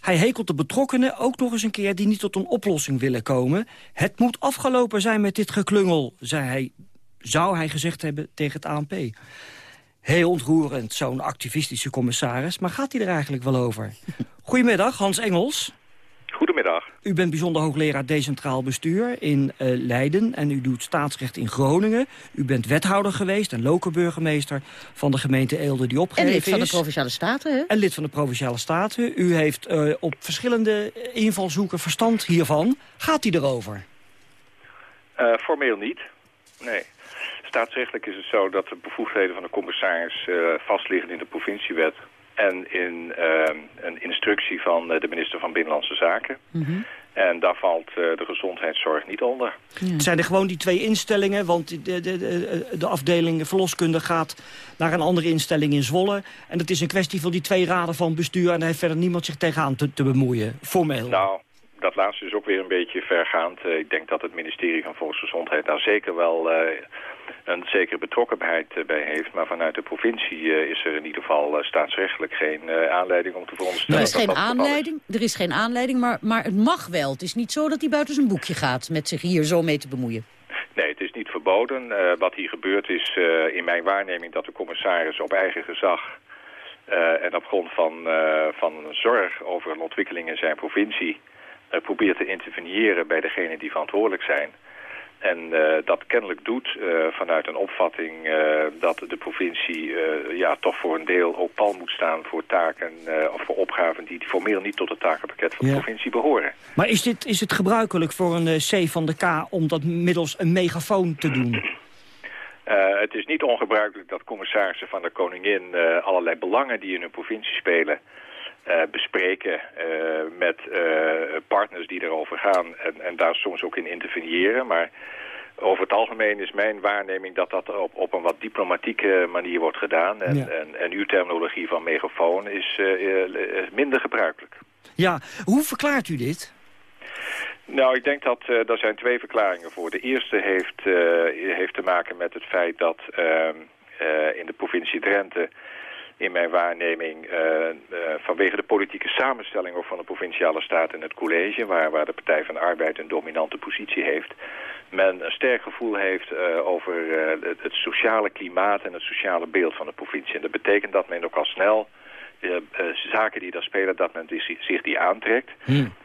Hij hekelt de betrokkenen ook nog eens een keer die niet tot een oplossing willen komen. Het moet afgelopen zijn met dit geklungel, zei hij, zou hij gezegd hebben tegen het ANP. Heel ontroerend, zo'n activistische commissaris. Maar gaat hij er eigenlijk wel over? Goedemiddag, Hans Engels. Goedemiddag. u bent bijzonder hoogleraar decentraal bestuur in eh, Leiden... en u doet staatsrecht in Groningen. U bent wethouder geweest en lokale burgemeester van de gemeente Eelde die opgeheven En lid van de is. Provinciale Staten, hè? En lid van de Provinciale Staten. U heeft eh, op verschillende invalshoeken verstand hiervan. Gaat die erover? Eh, formeel niet. Nee. Staatsrechtelijk is het zo dat de bevoegdheden van de commissaris eh, vastliggen in de provinciewet en in eh, een instructie van eh, de minister van Binnenlandse Zaken. En daar valt eh, de gezondheidszorg niet onder. Het zijn er gewoon die twee instellingen, want de, de, de, de afdeling verloskunde gaat naar een andere instelling in Zwolle. En het is een kwestie van die twee raden van bestuur en daar heeft verder niemand zich tegenaan te, te bemoeien, formeel. Nou, dat laatste is ook weer een beetje vergaand. Eh, ik denk dat het ministerie van Volksgezondheid daar zeker wel eh, een zekere betrokkenheid eh, bij heeft. Maar vanuit de provincie eh, is er in ieder geval eh, staatsrechtelijk geen aanleiding om te Er veronderstellen is dat geen dat is. aanleiding, er is geen aanleiding maar, maar het mag wel. Het is niet zo dat hij buiten zijn boekje gaat met zich hier zo mee te bemoeien. Nee, het is niet verboden. Wat hier gebeurt is in mijn waarneming dat de commissaris op eigen gezag... en op grond van, van zorg over een ontwikkeling in zijn provincie... probeert te interveneren bij degenen die verantwoordelijk zijn. En eh, dat kennelijk doet eh, vanuit een opvatting eh, dat de provincie ja, toch voor een deel ook pal moet staan voor taken of voor opgaven die formeel niet tot het takenpakket van de provincie behoren. Maar is, dit, is het gebruikelijk voor een C van de K om dat middels een megafoon te doen? Het is niet ongebruikelijk dat commissarissen van de koningin allerlei belangen die in hun provincie spelen eh, bespreken eh, met eh, partners die erover gaan en, en daar soms ook in interveneren. Maar over het algemeen is mijn waarneming dat dat op, op een wat diplomatieke manier wordt gedaan. En, Ja. en, en uw terminologie van megafoon is minder gebruikelijk. Ja, hoe verklaart u dit? Nou, ik denk dat eh daar zijn twee verklaringen voor. De eerste heeft, heeft te maken met het feit dat ehm, eh, in de provincie Drenthe in mijn waarneming eh, eh, vanwege de politieke samenstelling van de provinciale staat en het college, waar, waar de Partij van Arbeid een dominante positie heeft, men een sterk gevoel heeft eh, over het, het sociale klimaat en het sociale beeld van de provincie. En dat betekent dat men ook al snel eh, eh, zaken die daar spelen, dat men die, zich die aantrekt.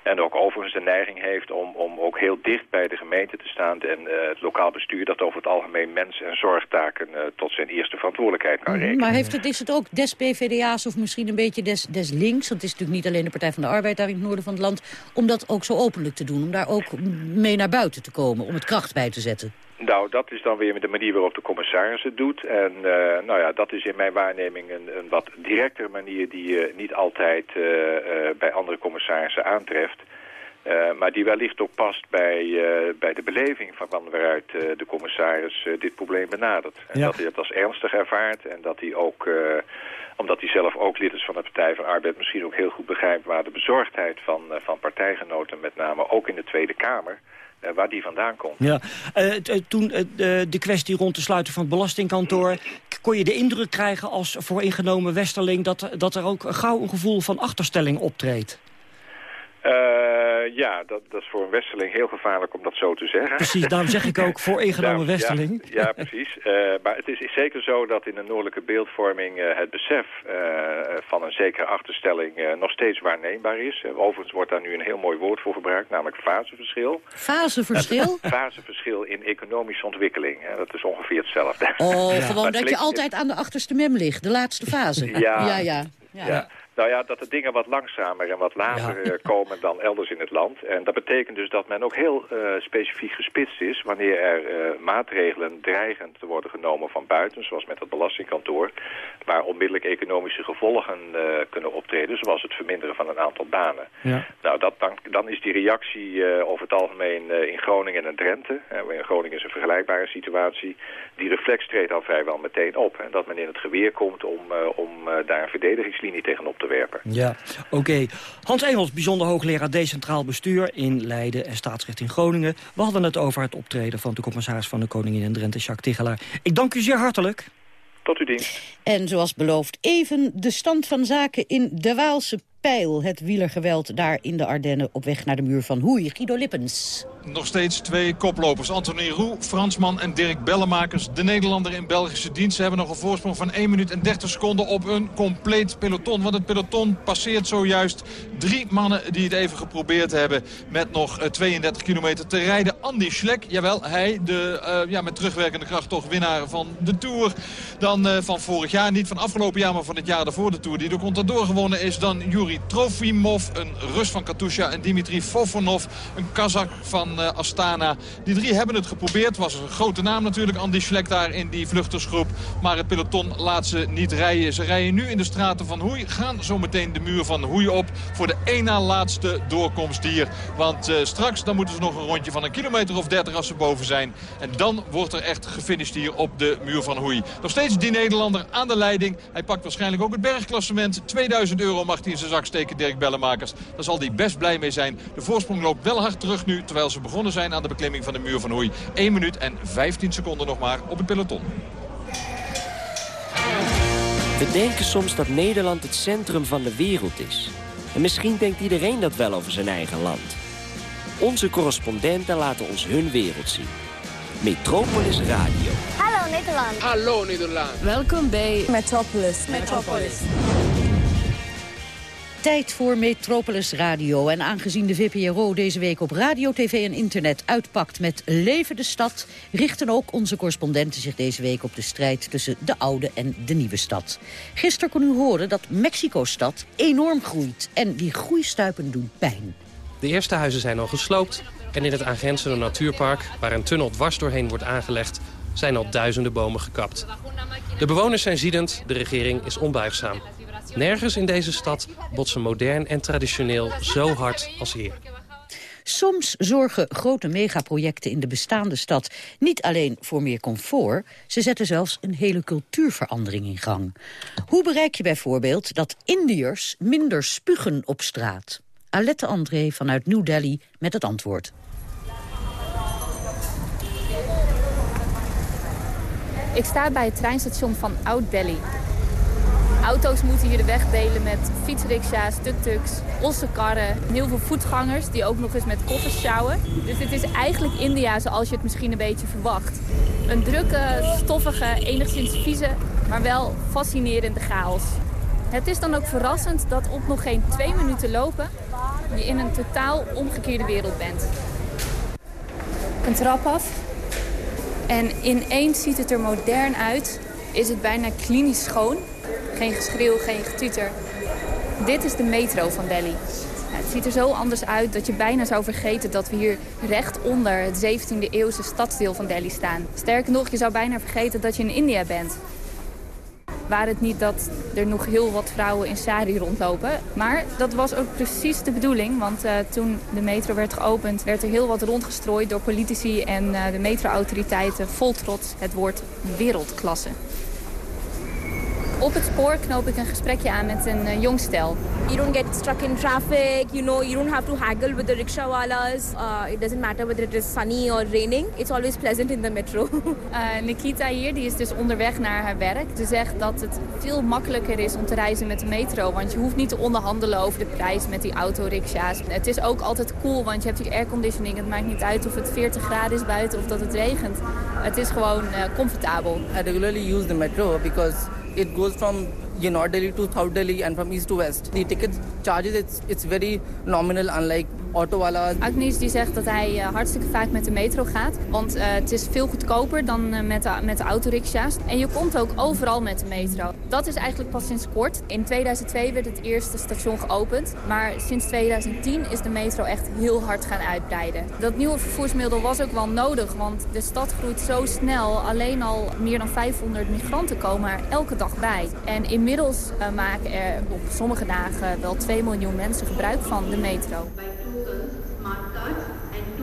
En ook overigens de neiging heeft om, om ook heel dicht bij de gemeente te staan en eh, het lokaal bestuur dat over het algemeen mens- en zorgtaken eh, tot zijn eerste verantwoordelijkheid kan rekenen. Maar heeft het, is het ook des PVDA's of misschien een beetje des, des links? Want het is natuurlijk niet alleen de Partij van de Arbeid daar in het noorden van het land... om dat ook zo openlijk te doen, om daar ook mee naar buiten te komen... om het kracht bij te zetten. Nou, dat is dan weer de manier waarop de commissaris het doet. En eh, nou ja, dat is in mijn waarneming een, een wat directere manier die je niet altijd eh, eh, bij andere commissarissen aantreft. Eh, maar die wellicht ook past bij, eh, bij de beleving van waaruit eh, de commissaris eh, dit probleem benadert. En Ja. dat hij het als ernstig ervaart en dat hij ook, eh, omdat hij zelf ook lid is van de Partij van Arbeid, misschien ook heel goed begrijpt waar de bezorgdheid van, eh, van partijgenoten, met name ook in de Tweede Kamer, eh, waar die vandaan komt. Ja, eh, eh, toen eh, de, kwestie rond de sluiten van het belastingkantoor... kon je de indruk krijgen als vooringenomen Westerling... dat, dat er ook gauw een gevoel van achterstelling optreedt. Eh, ja, dat, dat is voor een Westerling heel gevaarlijk om dat zo te zeggen. Precies, daarom zeg ik ook voor ingenomen Daarom- ja, Westerling. Ja, precies. Eh, maar het is zeker zo dat in de noordelijke beeldvorming eh, het besef eh, van een zekere achterstelling eh, nog steeds waarneembaar is. Overigens wordt daar nu een heel mooi woord voor gebruikt, namelijk faseverschil. Faseverschil? Faseverschil in economische ontwikkeling. dat is ongeveer hetzelfde. Oh, gewoon dat je altijd aan de achterste mem ligt, de laatste fase. Ja. ja, ja. ja. Ja. Nou ja, dat de dingen wat langzamer en wat later eh, komen dan elders in het land. En dat betekent dus dat men ook heel eh, specifiek gespitst is... wanneer er eh, maatregelen dreigen te worden genomen van buiten... zoals met het belastingkantoor... waar onmiddellijk economische gevolgen kunnen optreden... zoals het verminderen van een aantal banen. Ja. Nou, dat, dan, dan is die reactie over het algemeen in Groningen en Drenthe... in Groningen is een vergelijkbare situatie... die reflex treedt al vrijwel meteen op. En dat men in het geweer komt om, om daar een verdedigingslinie tegenop te Ja, oké. Hans Engels, bijzonder hoogleraar decentraal bestuur in Leiden en staatsrecht in Groningen. We hadden het over het optreden van de commissaris van de Koningin in Drenthe, Jacques Tigelaar. Ik dank u zeer hartelijk. Tot uw dienst. En zoals beloofd even de stand van zaken in de Waalse pijl. Het wielergeweld daar in de Ardennen op weg naar de muur van Hoei. Guido Lippens. Nog steeds twee koplopers. Anthony Roux, Fransman en Dirk Bellemakers. De Nederlander in Belgische dienst. Ze hebben nog een voorsprong van 1 minuut en 30 seconden op een compleet peloton. Want het peloton passeert zojuist drie mannen die het even geprobeerd hebben. Met nog 32 kilometer te rijden. Andy Schleck, jawel, hij de uh, ja, met terugwerkende kracht toch winnaar van de Tour. Dan uh, van vorig jaar, niet van afgelopen jaar, maar van het jaar daarvoor de Tour. Die door Contador gewonnen is. Dan Trofimov, een Rus van Katusha. En Dimitri Fofonov, een Kazak van uh, Astana. Die drie hebben het geprobeerd. Was een grote naam natuurlijk, Andy Schleck daar in die vluchtersgroep. Maar het peloton laat ze niet rijden. Ze rijden nu in de straten van Hoei. Gaan zometeen de muur van Hoei op voor de één na laatste doorkomst hier. Want uh, straks dan moeten ze nog een rondje van een kilometer of 30 als ze boven zijn. En dan wordt er echt gefinished hier op de muur van Hoei. Nog steeds die Nederlander aan de leiding. Hij pakt waarschijnlijk ook het bergklassement. 2000 euro mag hij in zijn zak steken, Dirk Bellemakers. Daar zal hij best blij mee zijn. De voorsprong loopt wel hard terug nu, terwijl ze begonnen zijn aan de beklimming van de muur van Hoei. 1 minuut en 15 seconden nog maar op het peloton. We denken soms dat Nederland het centrum van de wereld is. En misschien denkt iedereen dat wel over zijn eigen land. Onze correspondenten laten ons hun wereld zien. Metropolis Radio. Hallo Nederland. Hallo Nederland. Welkom bij Metropolis. Metropolis. Tijd voor Metropolis Radio. En aangezien de VPRO deze week op radio, tv en internet uitpakt met Leven de Stad... richten ook onze correspondenten zich deze week op de strijd tussen de oude en de nieuwe stad. Gisteren kon u horen dat Mexico-stad enorm groeit. En die groeistuipen doen pijn. De eerste huizen zijn al gesloopt. En in het aangrenzende natuurpark, waar een tunnel dwars doorheen wordt aangelegd... zijn al duizenden bomen gekapt. De bewoners zijn ziedend, de regering is onbuigzaam. Nergens in deze stad botsen modern en traditioneel zo hard als hier. Soms zorgen grote megaprojecten in de bestaande stad niet alleen voor meer comfort, ze zetten zelfs een hele cultuurverandering in gang. Hoe bereik je bijvoorbeeld dat Indiërs minder spugen op straat? Alette André vanuit New Delhi met het antwoord. Ik sta bij het treinstation van Oud Delhi. Auto's moeten hier de weg delen met fietsriksha's, tuk-tuks, ossenkarren, heel veel voetgangers die ook nog eens met koffers sjouwen. Dus dit is eigenlijk India zoals je het misschien een beetje verwacht. Een drukke, stoffige, enigszins vieze, maar wel fascinerende chaos. Het is dan ook verrassend dat op nog geen twee minuten lopen je in een totaal omgekeerde wereld bent. Een trap af en ineens ziet het er modern uit. Is het bijna klinisch schoon. Geen geschreeuw, geen getuter. Dit is de metro van Delhi. Het ziet er zo anders uit dat je bijna zou vergeten dat we hier recht onder het 17e eeuwse stadsdeel van Delhi staan. Sterker nog, je zou bijna vergeten dat je in India bent. Waar het niet dat er nog heel wat vrouwen in sari rondlopen. Maar dat was ook precies de bedoeling. Want uh, toen de metro werd geopend werd er heel wat rondgestrooid door politici en uh, de metroautoriteiten. Vol trots het woord wereldklasse. Op het spoor knoop ik een gesprekje aan met een uh, jong stel. You don't get stuck in traffic, you know, you don't have to haggle with the rickshawalas. Uh, it doesn't matter whether it is sunny or raining. It's always pleasant in the metro. uh, Nikita hier, die is dus onderweg naar haar werk. Ze zegt dat het veel makkelijker is om te reizen met de metro. Want je hoeft niet te onderhandelen over de prijs met die autoriksha's. Het is ook altijd cool, want je hebt hier airconditioning. Het maakt niet uit of het 40 graden is buiten of dat het regent. Het is gewoon uh, comfortabel. I regularly use the metro because it goes from you know, North Delhi to South Delhi and from east to west. The ticket charges, it's, it's very nominal unlike autowala. Agnes die zegt dat hij uh, hartstikke vaak met de metro gaat. Want uh, het is veel goedkoper dan uh, met, de, met de autoriksha's. En je komt ook overal met de metro. Dat is eigenlijk pas sinds kort. In 2002 werd het eerste station geopend. Maar sinds 2010 is de metro echt heel hard gaan uitbreiden. Dat nieuwe vervoersmiddel was ook wel nodig. Want de stad groeit zo snel. Alleen al meer dan 500 migranten komen er elke dag bij. En inmiddels maken er op sommige dagen wel 2 miljoen mensen gebruik van de metro.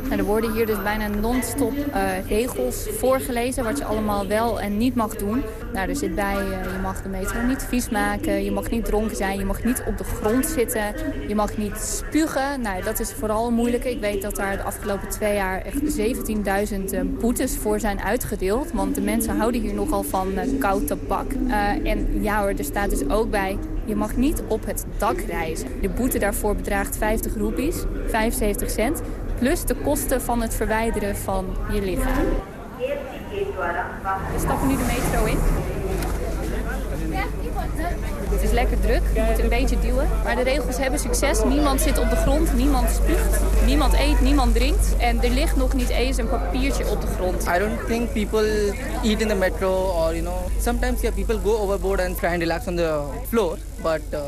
Nou, er worden hier dus bijna non-stop uh, regels voorgelezen... wat je allemaal wel en niet mag doen. Nou, er zit bij, uh, je mag de metro niet vies maken... je mag niet dronken zijn, je mag niet op de grond zitten... je mag niet spugen. Nou, dat is vooral moeilijk. Ik weet dat daar de afgelopen twee jaar echt 17.000 boetes voor zijn uitgedeeld. Want de mensen houden hier nogal van koud tabak. en ja hoor, er staat dus ook bij... je mag niet op het dak reizen. De boete daarvoor bedraagt 50 roepies, 75 cent... plus de kosten van het verwijderen van je lichaam. We stappen nu de metro in. Het is lekker druk, je moet een beetje duwen. Maar de regels hebben succes. Niemand zit op de grond, niemand spuugt, niemand eet, niemand drinkt. En er ligt nog niet eens een papiertje op de grond. I don't think people eat in the metro or, you know... Sometimes yeah, people go overboard and try and relax on the floor. But uh,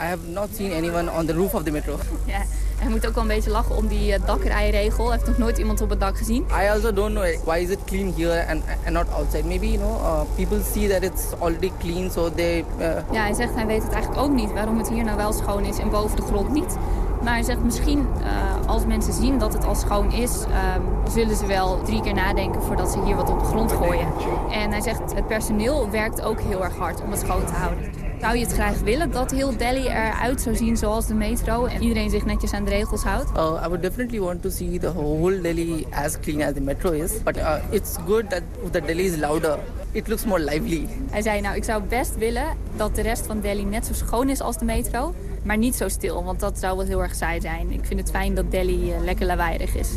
I have not seen anyone on the roof of the metro. Ja. Hij moet ook wel een beetje lachen om die uh, dakrijregel. Hij heeft nog nooit iemand op het dak gezien. I also don't know why is it clean here and, and not outside. Maybe you know uh, people see that it's already clean, so they. Uh... Ja, hij zegt hij weet het eigenlijk ook niet waarom het hier nou wel schoon is en boven de grond niet. Maar hij zegt misschien uh, als mensen zien dat het al schoon is, um, zullen ze wel drie keer nadenken voordat ze hier wat op de grond gooien. En hij zegt het personeel werkt ook heel erg hard om het schoon te houden. Zou je het graag willen dat heel Delhi eruit zou zien zoals de metro en iedereen zich netjes aan de regels houdt? Uh, I would definitely want to see the whole Delhi as clean as the metro is. But uh, it's good that the Delhi is louder. It looks more lively. Hij zei nou ik zou best willen dat de rest van Delhi net zo schoon is als de metro. Maar niet zo stil, want dat zou wel heel erg saai zijn. Ik vind het fijn dat Delhi uh, lekker lawaaiig is.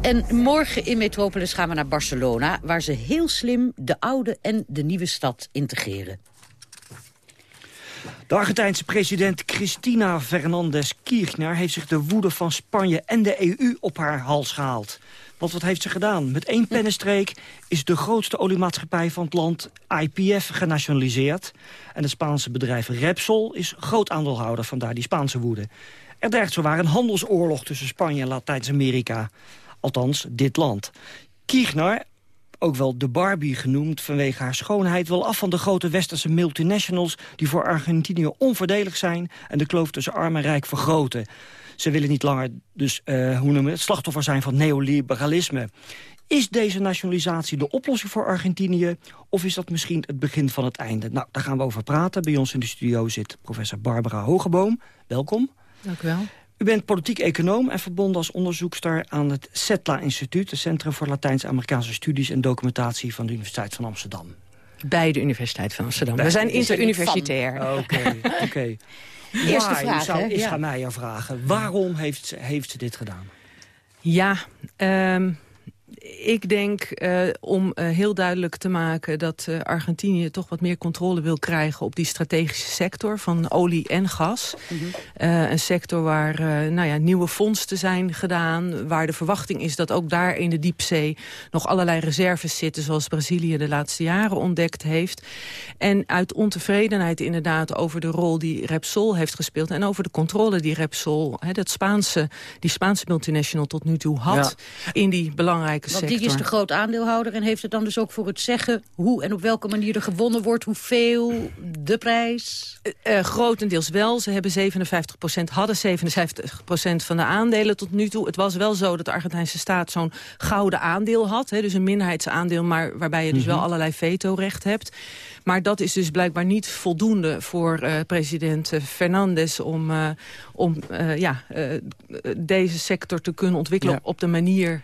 En morgen in Metropolis gaan we naar Barcelona... waar ze heel slim de oude en de nieuwe stad integreren. De Argentijnse president Cristina Fernandez Kirchner heeft zich de woede van Spanje en de EU op haar hals gehaald. Want wat heeft ze gedaan? Met één pennenstreek is de grootste oliemaatschappij van het land IPF genationaliseerd. En het Spaanse bedrijf Repsol is groot aandeelhouder, vandaar die Spaanse woede. Er dreigt zowaar een handelsoorlog tussen Spanje en Latijns-Amerika. Althans, dit land. Kirchner ook wel de Barbie genoemd vanwege haar schoonheid... wil af van de grote westerse multinationals die voor Argentinië onvoordelig zijn... en de kloof tussen arm en rijk vergroten. Ze willen niet langer dus, uh, hoe noemen het, slachtoffer zijn van neoliberalisme. Is deze nationalisatie de oplossing voor Argentinië... of is dat misschien het begin van het einde? Nou, daar gaan we over praten. Bij ons in de studio zit professor Barbara Hogeboom. Welkom. Dank u wel. U bent politiek econoom en verbonden als onderzoekster aan het CETLA-instituut... het Centrum voor Latijns-Amerikaanse Studies en Documentatie van de Universiteit van Amsterdam. Bij de Universiteit van Amsterdam. We zijn interuniversitair. Oké, oké. Eerste vraag, zou is Ja. mij jou vragen. Waarom heeft ze, heeft ze dit gedaan? Ja, ehm, ik denk eh, om eh, heel duidelijk te maken dat eh, Argentinië toch wat meer controle wil krijgen op die strategische sector van olie en gas. Eh, een sector waar eh, nou ja, nieuwe vondsten zijn gedaan, waar de verwachting is dat ook daar in de diepzee nog allerlei reserves zitten, zoals Brazilië de laatste jaren ontdekt heeft. En uit ontevredenheid inderdaad over de rol die Repsol heeft gespeeld en over de controle die Repsol, hè, dat Spaanse, die Spaanse multinational tot nu toe had in die belangrijke Want sector. die is de groot aandeelhouder en heeft het dan dus ook voor het zeggen... hoe en op welke manier er gewonnen wordt, hoeveel, de prijs... Eh, grotendeels wel. Ze hebben 57% hadden 77% van de aandelen tot nu toe. Het was wel zo dat de Argentijnse staat zo'n gouden aandeel had. Hè, dus een minderheidsaandeel, maar waarbij je dus wel allerlei vetorecht hebt. Maar dat is dus blijkbaar niet voldoende voor eh, president Fernandez... om, eh, om eh, ja, deze sector te kunnen ontwikkelen Ja. op de manier...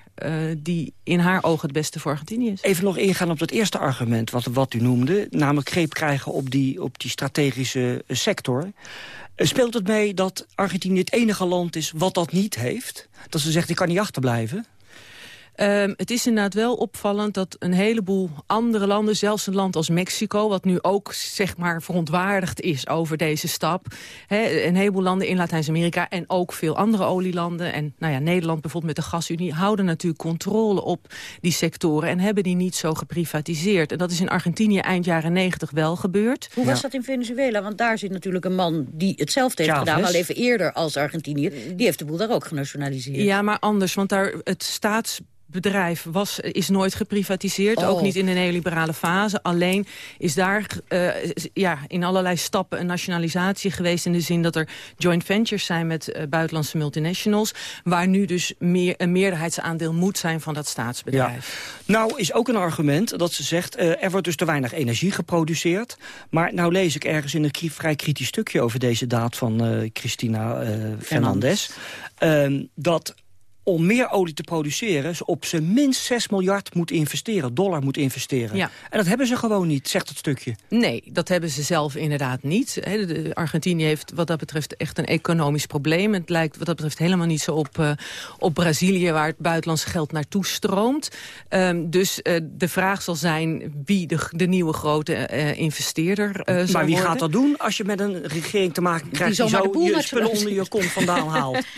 die in haar ogen het beste voor Argentinië is. Even nog ingaan op dat eerste argument wat, wat u noemde. Namelijk greep krijgen op die, op die strategische sector. Speelt het mee dat Argentinië het enige land is wat dat niet heeft? Dat ze zegt, ik kan niet achterblijven? Ehm, het is inderdaad wel opvallend dat een heleboel andere landen... zelfs een land als Mexico, wat nu ook zeg maar verontwaardigd is over deze stap... hè, een heleboel landen in Latijns-Amerika en ook veel andere olielanden... en nou ja, Nederland bijvoorbeeld met de gasunie... houden natuurlijk controle op die sectoren en hebben die niet zo geprivatiseerd. En dat is in Argentinië eind jaren negentig wel gebeurd. Hoe was dat in Venezuela? Want daar zit natuurlijk een man die hetzelfde heeft Chavez. gedaan... al even eerder als Argentinië. Die heeft de boel daar ook genationaliseerd. Ja, maar anders, want daar het bedrijf was, is nooit geprivatiseerd. Oh. Ook niet in de neoliberale fase. Alleen is daar uh, ja, in allerlei stappen een nationalisatie geweest... in de zin dat er joint ventures zijn met uh, buitenlandse multinationals... waar nu dus meer, een meerderheidsaandeel moet zijn van dat staatsbedrijf. Ja. Nou is ook een argument dat ze zegt... Uh, er wordt dus te weinig energie geproduceerd. Maar nou lees ik ergens in een vrij kritisch stukje... over deze daad van Christina Fernandez... Ehm, dat om meer olie te produceren... ze op zijn minst 6 miljard moet investeren, dollar moet investeren. Ja. En dat hebben ze gewoon niet, zegt het stukje. Nee, dat hebben ze zelf inderdaad niet. De Argentinië heeft wat dat betreft echt een economisch probleem. Het lijkt wat dat betreft helemaal niet zo op, uh, op Brazilië... waar het buitenlandse geld naartoe stroomt. Um, dus uh, de vraag zal zijn wie de, de nieuwe grote uh, investeerder zal worden. Maar wie gaat dat doen als je met een regering te maken krijgt... die, die zo je spullen onder je kont vandaan haalt?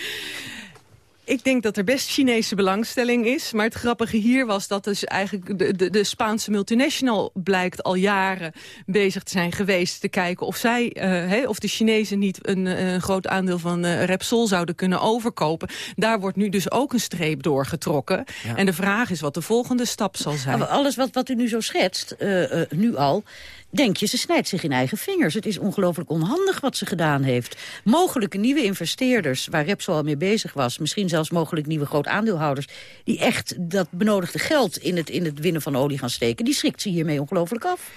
Ik denk dat er best Chinese belangstelling is. Maar het grappige hier was dat dus eigenlijk de, de, de Spaanse multinational blijkt al jaren bezig te zijn geweest te kijken of zij, uh, hey, of de Chinezen niet een, een groot aandeel van uh, Repsol zouden kunnen overkopen. Daar wordt nu dus ook een streep doorgetrokken. Ja. En de vraag is wat de volgende stap zal zijn. Maar alles wat, wat u nu zo schetst, uh, nu al, denk je, ze snijdt zich in eigen vingers. Het is ongelooflijk onhandig wat ze gedaan heeft. Mogelijke nieuwe investeerders, waar Repsol al mee bezig was... misschien zelfs mogelijk nieuwe groot aandeelhouders... die echt dat benodigde geld in het, in het winnen van olie gaan steken... die schrikt ze hiermee ongelooflijk af.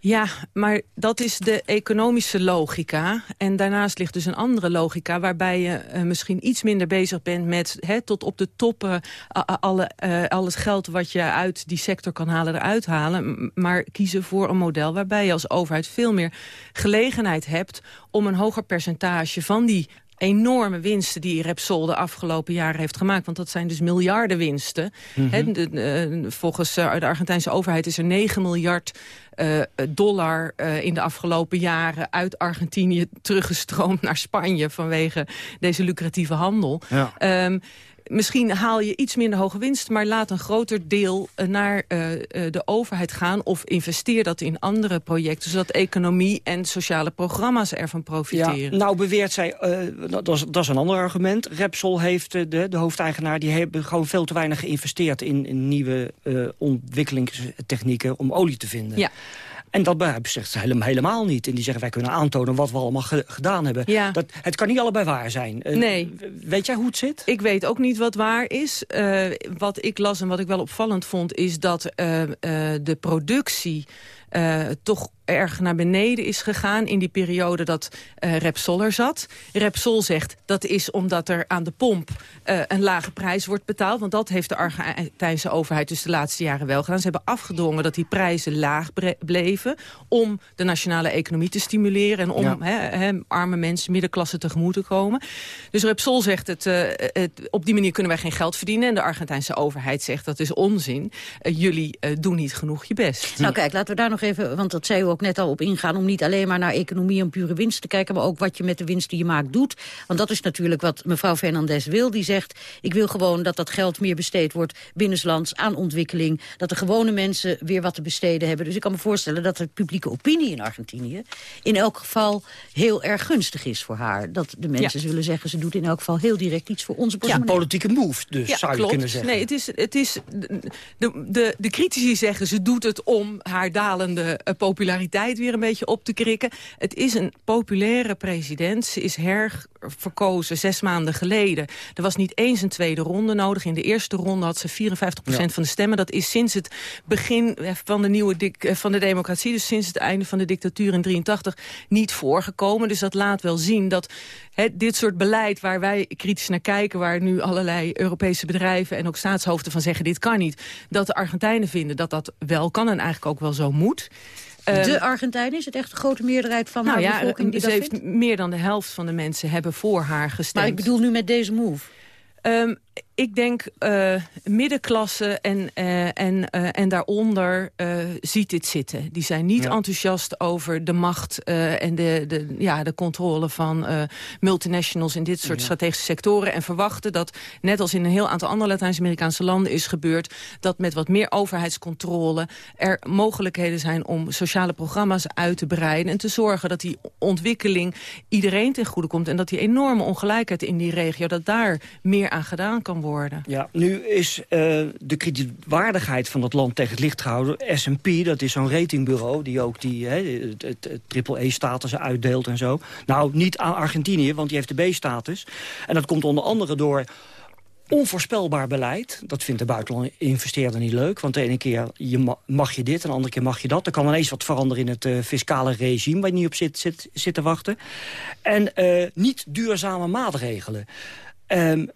Ja, maar dat is de economische logica. En daarnaast ligt dus een andere logica... waarbij je uh, misschien iets minder bezig bent met hè, tot op de toppen... Uh, alle, uh, geld wat je uit die sector kan halen eruit halen. Maar kiezen voor een model waarbij je als overheid veel meer gelegenheid hebt... om een hoger percentage van die enorme winsten die Repsol de afgelopen jaren heeft gemaakt. Want dat zijn dus miljarden winsten. Mm -hmm. He, de, de, volgens de Argentijnse overheid is er 9 miljard uh, dollar uh, in de afgelopen jaren uit Argentinië teruggestroomd naar Spanje vanwege deze lucratieve handel. Ja. Um, misschien haal je iets minder hoge winst... maar laat een groter deel naar uh, de overheid gaan... of investeer dat in andere projecten... zodat economie en sociale programma's ervan profiteren. Ja, nou beweert zij, uh, dat, is, dat is een ander argument... Repsol heeft, de, de hoofdeigenaar, die hebben gewoon veel te weinig geïnvesteerd... in, in nieuwe uh, ontwikkelingstechnieken om olie te vinden. Ja. En dat zegt ze helemaal niet. En die zeggen, wij kunnen aantonen wat we allemaal ge gedaan hebben. Ja. Dat, het kan niet allebei waar zijn. Uh, nee. Weet jij hoe het zit? Ik weet ook niet wat waar is. Uh, wat ik las en wat ik wel opvallend vond... is dat uh, de productie toch erg naar beneden is gegaan in die periode dat uh, Repsol er zat. Repsol zegt dat is omdat er aan de pomp uh, een lage prijs wordt betaald. Want dat heeft de Argentijnse overheid dus de laatste jaren wel gedaan. Ze hebben afgedwongen dat die prijzen laag bleven om de nationale economie te stimuleren en om ja. he, he, arme mensen, middenklasse tegemoet te komen. Dus Repsol zegt het, uh, het, op die manier kunnen wij geen geld verdienen. En de Argentijnse overheid zegt dat is onzin. jullie doen niet genoeg je best. Nou kijk, laten we daar nog even, want dat zei u ook net al op ingaan... om niet alleen maar naar economie en pure winst te kijken... maar ook wat je met de winst die je maakt doet. Want dat is natuurlijk wat mevrouw Fernandez wil. Die zegt, ik wil gewoon dat dat geld meer besteed wordt... binnenlands aan ontwikkeling. Dat de gewone mensen weer wat te besteden hebben. Dus ik kan me voorstellen dat de publieke opinie in Argentinië... in elk geval heel erg gunstig is voor haar. Dat de mensen ja. zullen zeggen, ze doet in elk geval heel direct iets voor onze Ja, politieke move dus, ja, zou klopt. je kunnen zeggen. Nee, het is, het is, de, de, de critici zeggen, ze doet het om haar dalende uh, populariteit weer een beetje op te krikken. Het is een populaire president. Ze is herverkozen zes maanden geleden. Er was niet eens een tweede ronde nodig. In de eerste ronde had ze 54% ja. van de stemmen. Dat is sinds het begin van de nieuwe van de democratie... dus sinds het einde van de dictatuur in 83 niet voorgekomen. Dus dat laat wel zien dat he, dit soort beleid waar wij kritisch naar kijken... waar nu allerlei Europese bedrijven en ook staatshoofden van zeggen... dit kan niet, dat de Argentijnen vinden dat dat wel kan... en eigenlijk ook wel zo moet... De Argentijnen, is het echt een grote meerderheid van nou haar ja, bevolking die ze dat heeft vindt? meer dan de helft van de mensen hebben voor haar gestemd. Maar ik bedoel nu met deze move. Um, ik denk uh, middenklasse en, uh, en, uh, en daaronder ziet dit zitten. Die zijn niet ja. enthousiast over de macht en de, de, ja, de controle van multinationals in dit soort ja. strategische sectoren. En verwachten dat, net als in een heel aantal andere Latijns-Amerikaanse landen is gebeurd, dat met wat meer overheidscontrole er mogelijkheden zijn om sociale programma's uit te breiden. En te zorgen dat die ontwikkeling iedereen ten goede komt. En dat die enorme ongelijkheid in die regio, dat daar meer aan gedaan kan worden. Ja, nu is uh, de kredietwaardigheid van dat land tegen het licht gehouden. S&P, dat is zo'n ratingbureau die ook die, triple-E-status uitdeelt en zo. Nou, niet aan Argentinië, want die heeft de B-status. En dat komt onder andere door onvoorspelbaar beleid. Dat vindt de buitenlandse investeerder niet leuk. Want de ene keer mag je dit en de andere keer mag je dat. Er kan ineens wat veranderen in het uh, fiscale regime... waar je niet op zit, zit, te wachten. En uh, niet duurzame maatregelen. Um,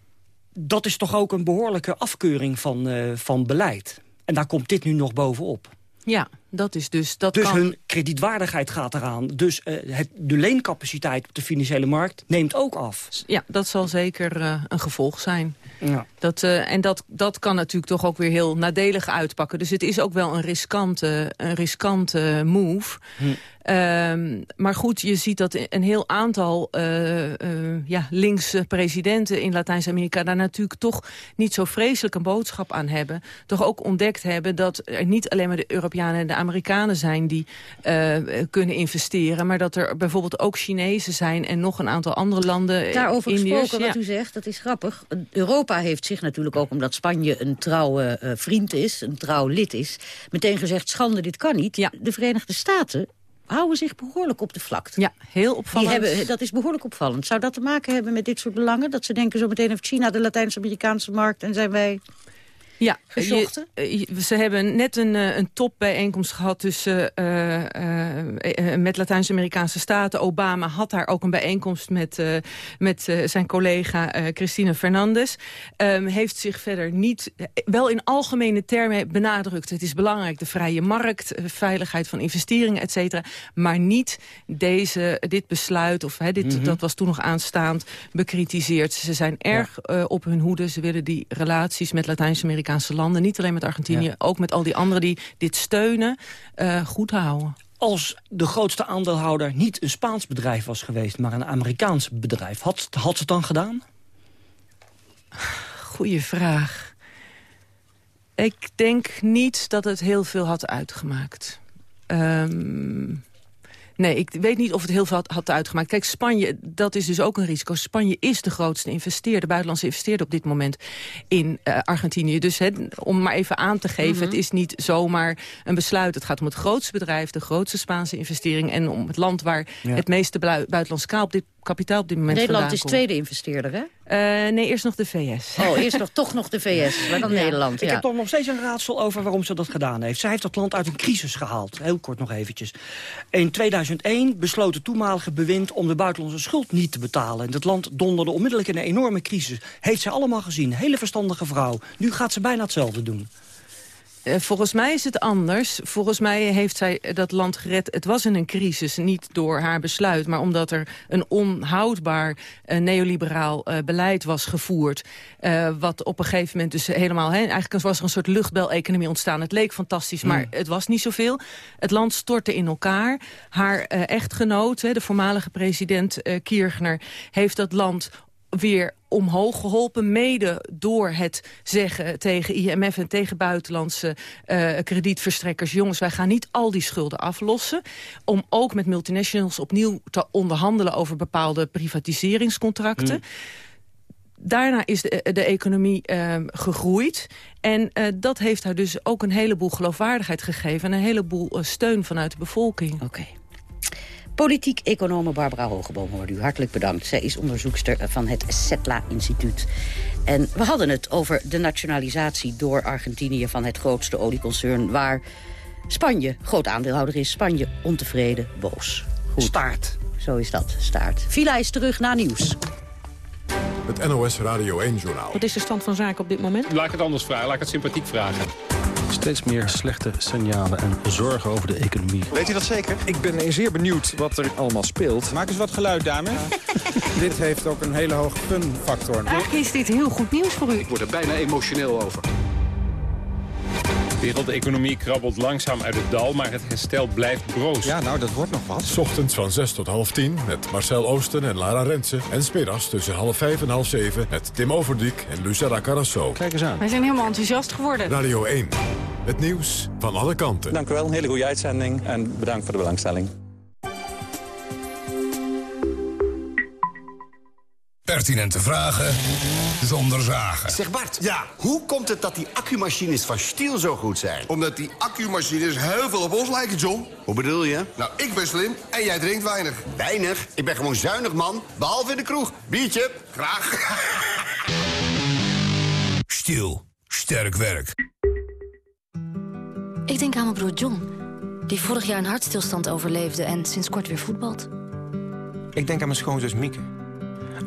dat is toch ook een behoorlijke afkeuring van, uh, van beleid. En daar komt dit nu nog bovenop. Ja, dat is dus... Dat dus kan... hun kredietwaardigheid gaat eraan. Dus uh, het, de leencapaciteit op de financiële markt neemt ook af. Ja, dat zal zeker uh, een gevolg zijn. Ja. Dat, uh, en dat, dat kan natuurlijk toch ook weer heel nadelig uitpakken. Dus het is ook wel een riskante, een riskante move. Hm. Um, maar goed, je ziet dat een heel aantal uh, uh, ja, linkse presidenten in Latijns-Amerika... daar natuurlijk toch niet zo vreselijk een boodschap aan hebben. Toch ook ontdekt hebben dat er niet alleen maar de Europeanen en de Amerikanen zijn... die uh, kunnen investeren, maar dat er bijvoorbeeld ook Chinezen zijn... en nog een aantal andere landen. Daarover Indiërs, gesproken, wat u zegt, dat is grappig. Europa heeft zich natuurlijk ook, omdat Spanje een trouwe uh, vriend is... een trouw lid is, meteen gezegd, schande, dit kan niet. Ja. De Verenigde Staten houden zich behoorlijk op de vlakte. Ja, heel opvallend. Die hebben, dat is behoorlijk opvallend. Zou dat te maken hebben met dit soort belangen? Dat ze denken, zo meteen heeft China de Latijns-Amerikaanse markt... en zijn wij ja, gezochten? Je, ze hebben net een, een topbijeenkomst gehad tussen, uh, uh, met Latijns-Amerikaanse staten. Obama had daar ook een bijeenkomst met, uh, met zijn collega Christine Fernandez. Um, heeft zich verder niet, wel in algemene termen benadrukt. Het is belangrijk, de vrije markt, veiligheid van investeringen, et cetera. Maar niet deze, dit besluit, of dit, mm -hmm. dat was toen nog aanstaand, bekritiseerd. Ze zijn erg ja. op hun hoede. Ze willen die relaties met Latijns-Amerikaanse landen, niet alleen met Argentinië, ja. ook met al die anderen die dit steunen, uh, goed houden. Als de grootste aandeelhouder niet een Spaans bedrijf was geweest, maar een Amerikaans bedrijf, had, had ze het dan gedaan? Goeie vraag. Ik denk niet dat het heel veel had uitgemaakt. Um, Nee, ik weet niet of het heel veel had, had, uitgemaakt. Kijk, Spanje, dat is dus ook een risico. Spanje is de grootste investeerder, buitenlandse investeerder op dit moment in uh, Argentinië. Dus he, om maar even aan te geven, mm -hmm. het is niet zomaar een besluit. Het gaat om het grootste bedrijf, de grootste Spaanse investering... en om het land waar ja. het meeste buitenlands op dit, kapitaal op dit moment Nederland is komt. tweede investeerder, hè? Uh, nee, eerst nog de VS. Oh, eerst nog, toch nog de VS, maar dan ja. Nederland. Ik ja. heb toch nog steeds een raadsel over waarom ze dat gedaan heeft. Zij heeft dat land uit een crisis gehaald. Heel kort nog eventjes. In 2001 besloot het toenmalige bewind om de buitenlandse schuld niet te betalen. En het land donderde onmiddellijk in een enorme crisis. Heeft zij allemaal gezien. Hele verstandige vrouw. Nu gaat ze bijna hetzelfde doen. Uh, volgens mij is het anders. Volgens mij heeft zij dat land gered. Het was in een crisis, niet door haar besluit... maar omdat er een onhoudbaar uh, neoliberaal uh, beleid was gevoerd... wat op een gegeven moment dus helemaal... Hè, eigenlijk was er een soort luchtbel-economie ontstaan. Het leek fantastisch, maar mm. het was niet zoveel. Het land stortte in elkaar. Haar echtgenoot, de voormalige president Kirchner... heeft dat land weer omhoog geholpen, mede door het zeggen tegen IMF en tegen buitenlandse uh, kredietverstrekkers... jongens, wij gaan niet al die schulden aflossen... om ook met multinationals opnieuw te onderhandelen over bepaalde privatiseringscontracten... Mm. Daarna is de, de economie uh, gegroeid. En uh, dat heeft haar dus ook een heleboel geloofwaardigheid gegeven... en een heleboel steun vanuit de bevolking. Oké. Okay. Politiek-econome Barbara Hogeboom hoort u hartelijk bedankt. Zij is onderzoekster van het Setla-instituut. En we hadden het over de nationalisatie door Argentinië... van het grootste olieconcern waar Spanje groot aandeelhouder is. Spanje ontevreden, boos. Goed. Staart. Zo is dat, staart. Villa is terug naar nieuws. Het NOS Radio 1-journaal. Wat is de stand van zaken op dit moment? Laat ik het anders vragen, laat ik het sympathiek vragen. Steeds meer slechte signalen en zorgen over de economie. Weet u dat zeker? Ik ben zeer benieuwd wat er allemaal speelt. Maak eens wat geluid, dame. dit heeft ook een hele hoge fun-factor. Eigenlijk is dit heel goed nieuws voor u. Ik word er bijna emotioneel over. De wereldeconomie krabbelt langzaam uit het dal, maar het herstel blijft broos. Ja, nou, dat wordt nog wat. Ochtends van 6 tot half 10 met Marcel Oosten en Lara Rensen. En smiddags tussen half 5 en half 7 met Tim Overdiek en Lucella Carrasso. Kijk eens aan. Wij zijn helemaal enthousiast geworden. Radio 1. Het nieuws van alle kanten. Dank u wel, een hele goede uitzending en bedankt voor de belangstelling. Pertinente vragen zonder zagen. Zeg Bart, ja. hoe komt het dat die accumachines van Stiel zo goed zijn? Omdat die accumachines heel veel op ons lijken, John. Hoe bedoel je? Nou, ik ben slim en jij drinkt weinig. Weinig? Ik ben gewoon zuinig, man. Behalve in de kroeg. Biertje? Graag. Stiel. Sterk werk. Ik denk aan mijn broer John, die vorig jaar een hartstilstand overleefde... en sinds kort weer voetbalt. Ik denk aan mijn schoonzus Mieke.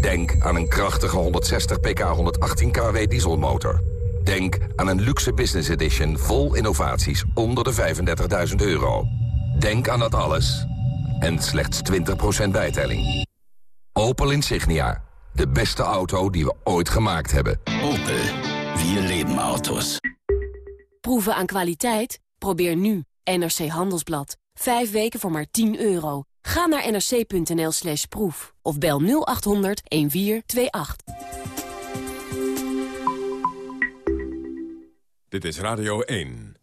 Denk aan een krachtige 160 pk 118 kW dieselmotor. Denk aan een luxe business edition vol innovaties onder de 35.000 euro. Denk aan dat alles. En slechts 20% bijtelling. Opel Insignia. De beste auto die we ooit gemaakt hebben. Opel. Vier leven auto's. Proeven aan kwaliteit? Probeer nu NRC Handelsblad. Vijf weken voor maar 10 euro. Ga naar nrc.nl slash proef of bel 0800 1428. Dit is Radio 1.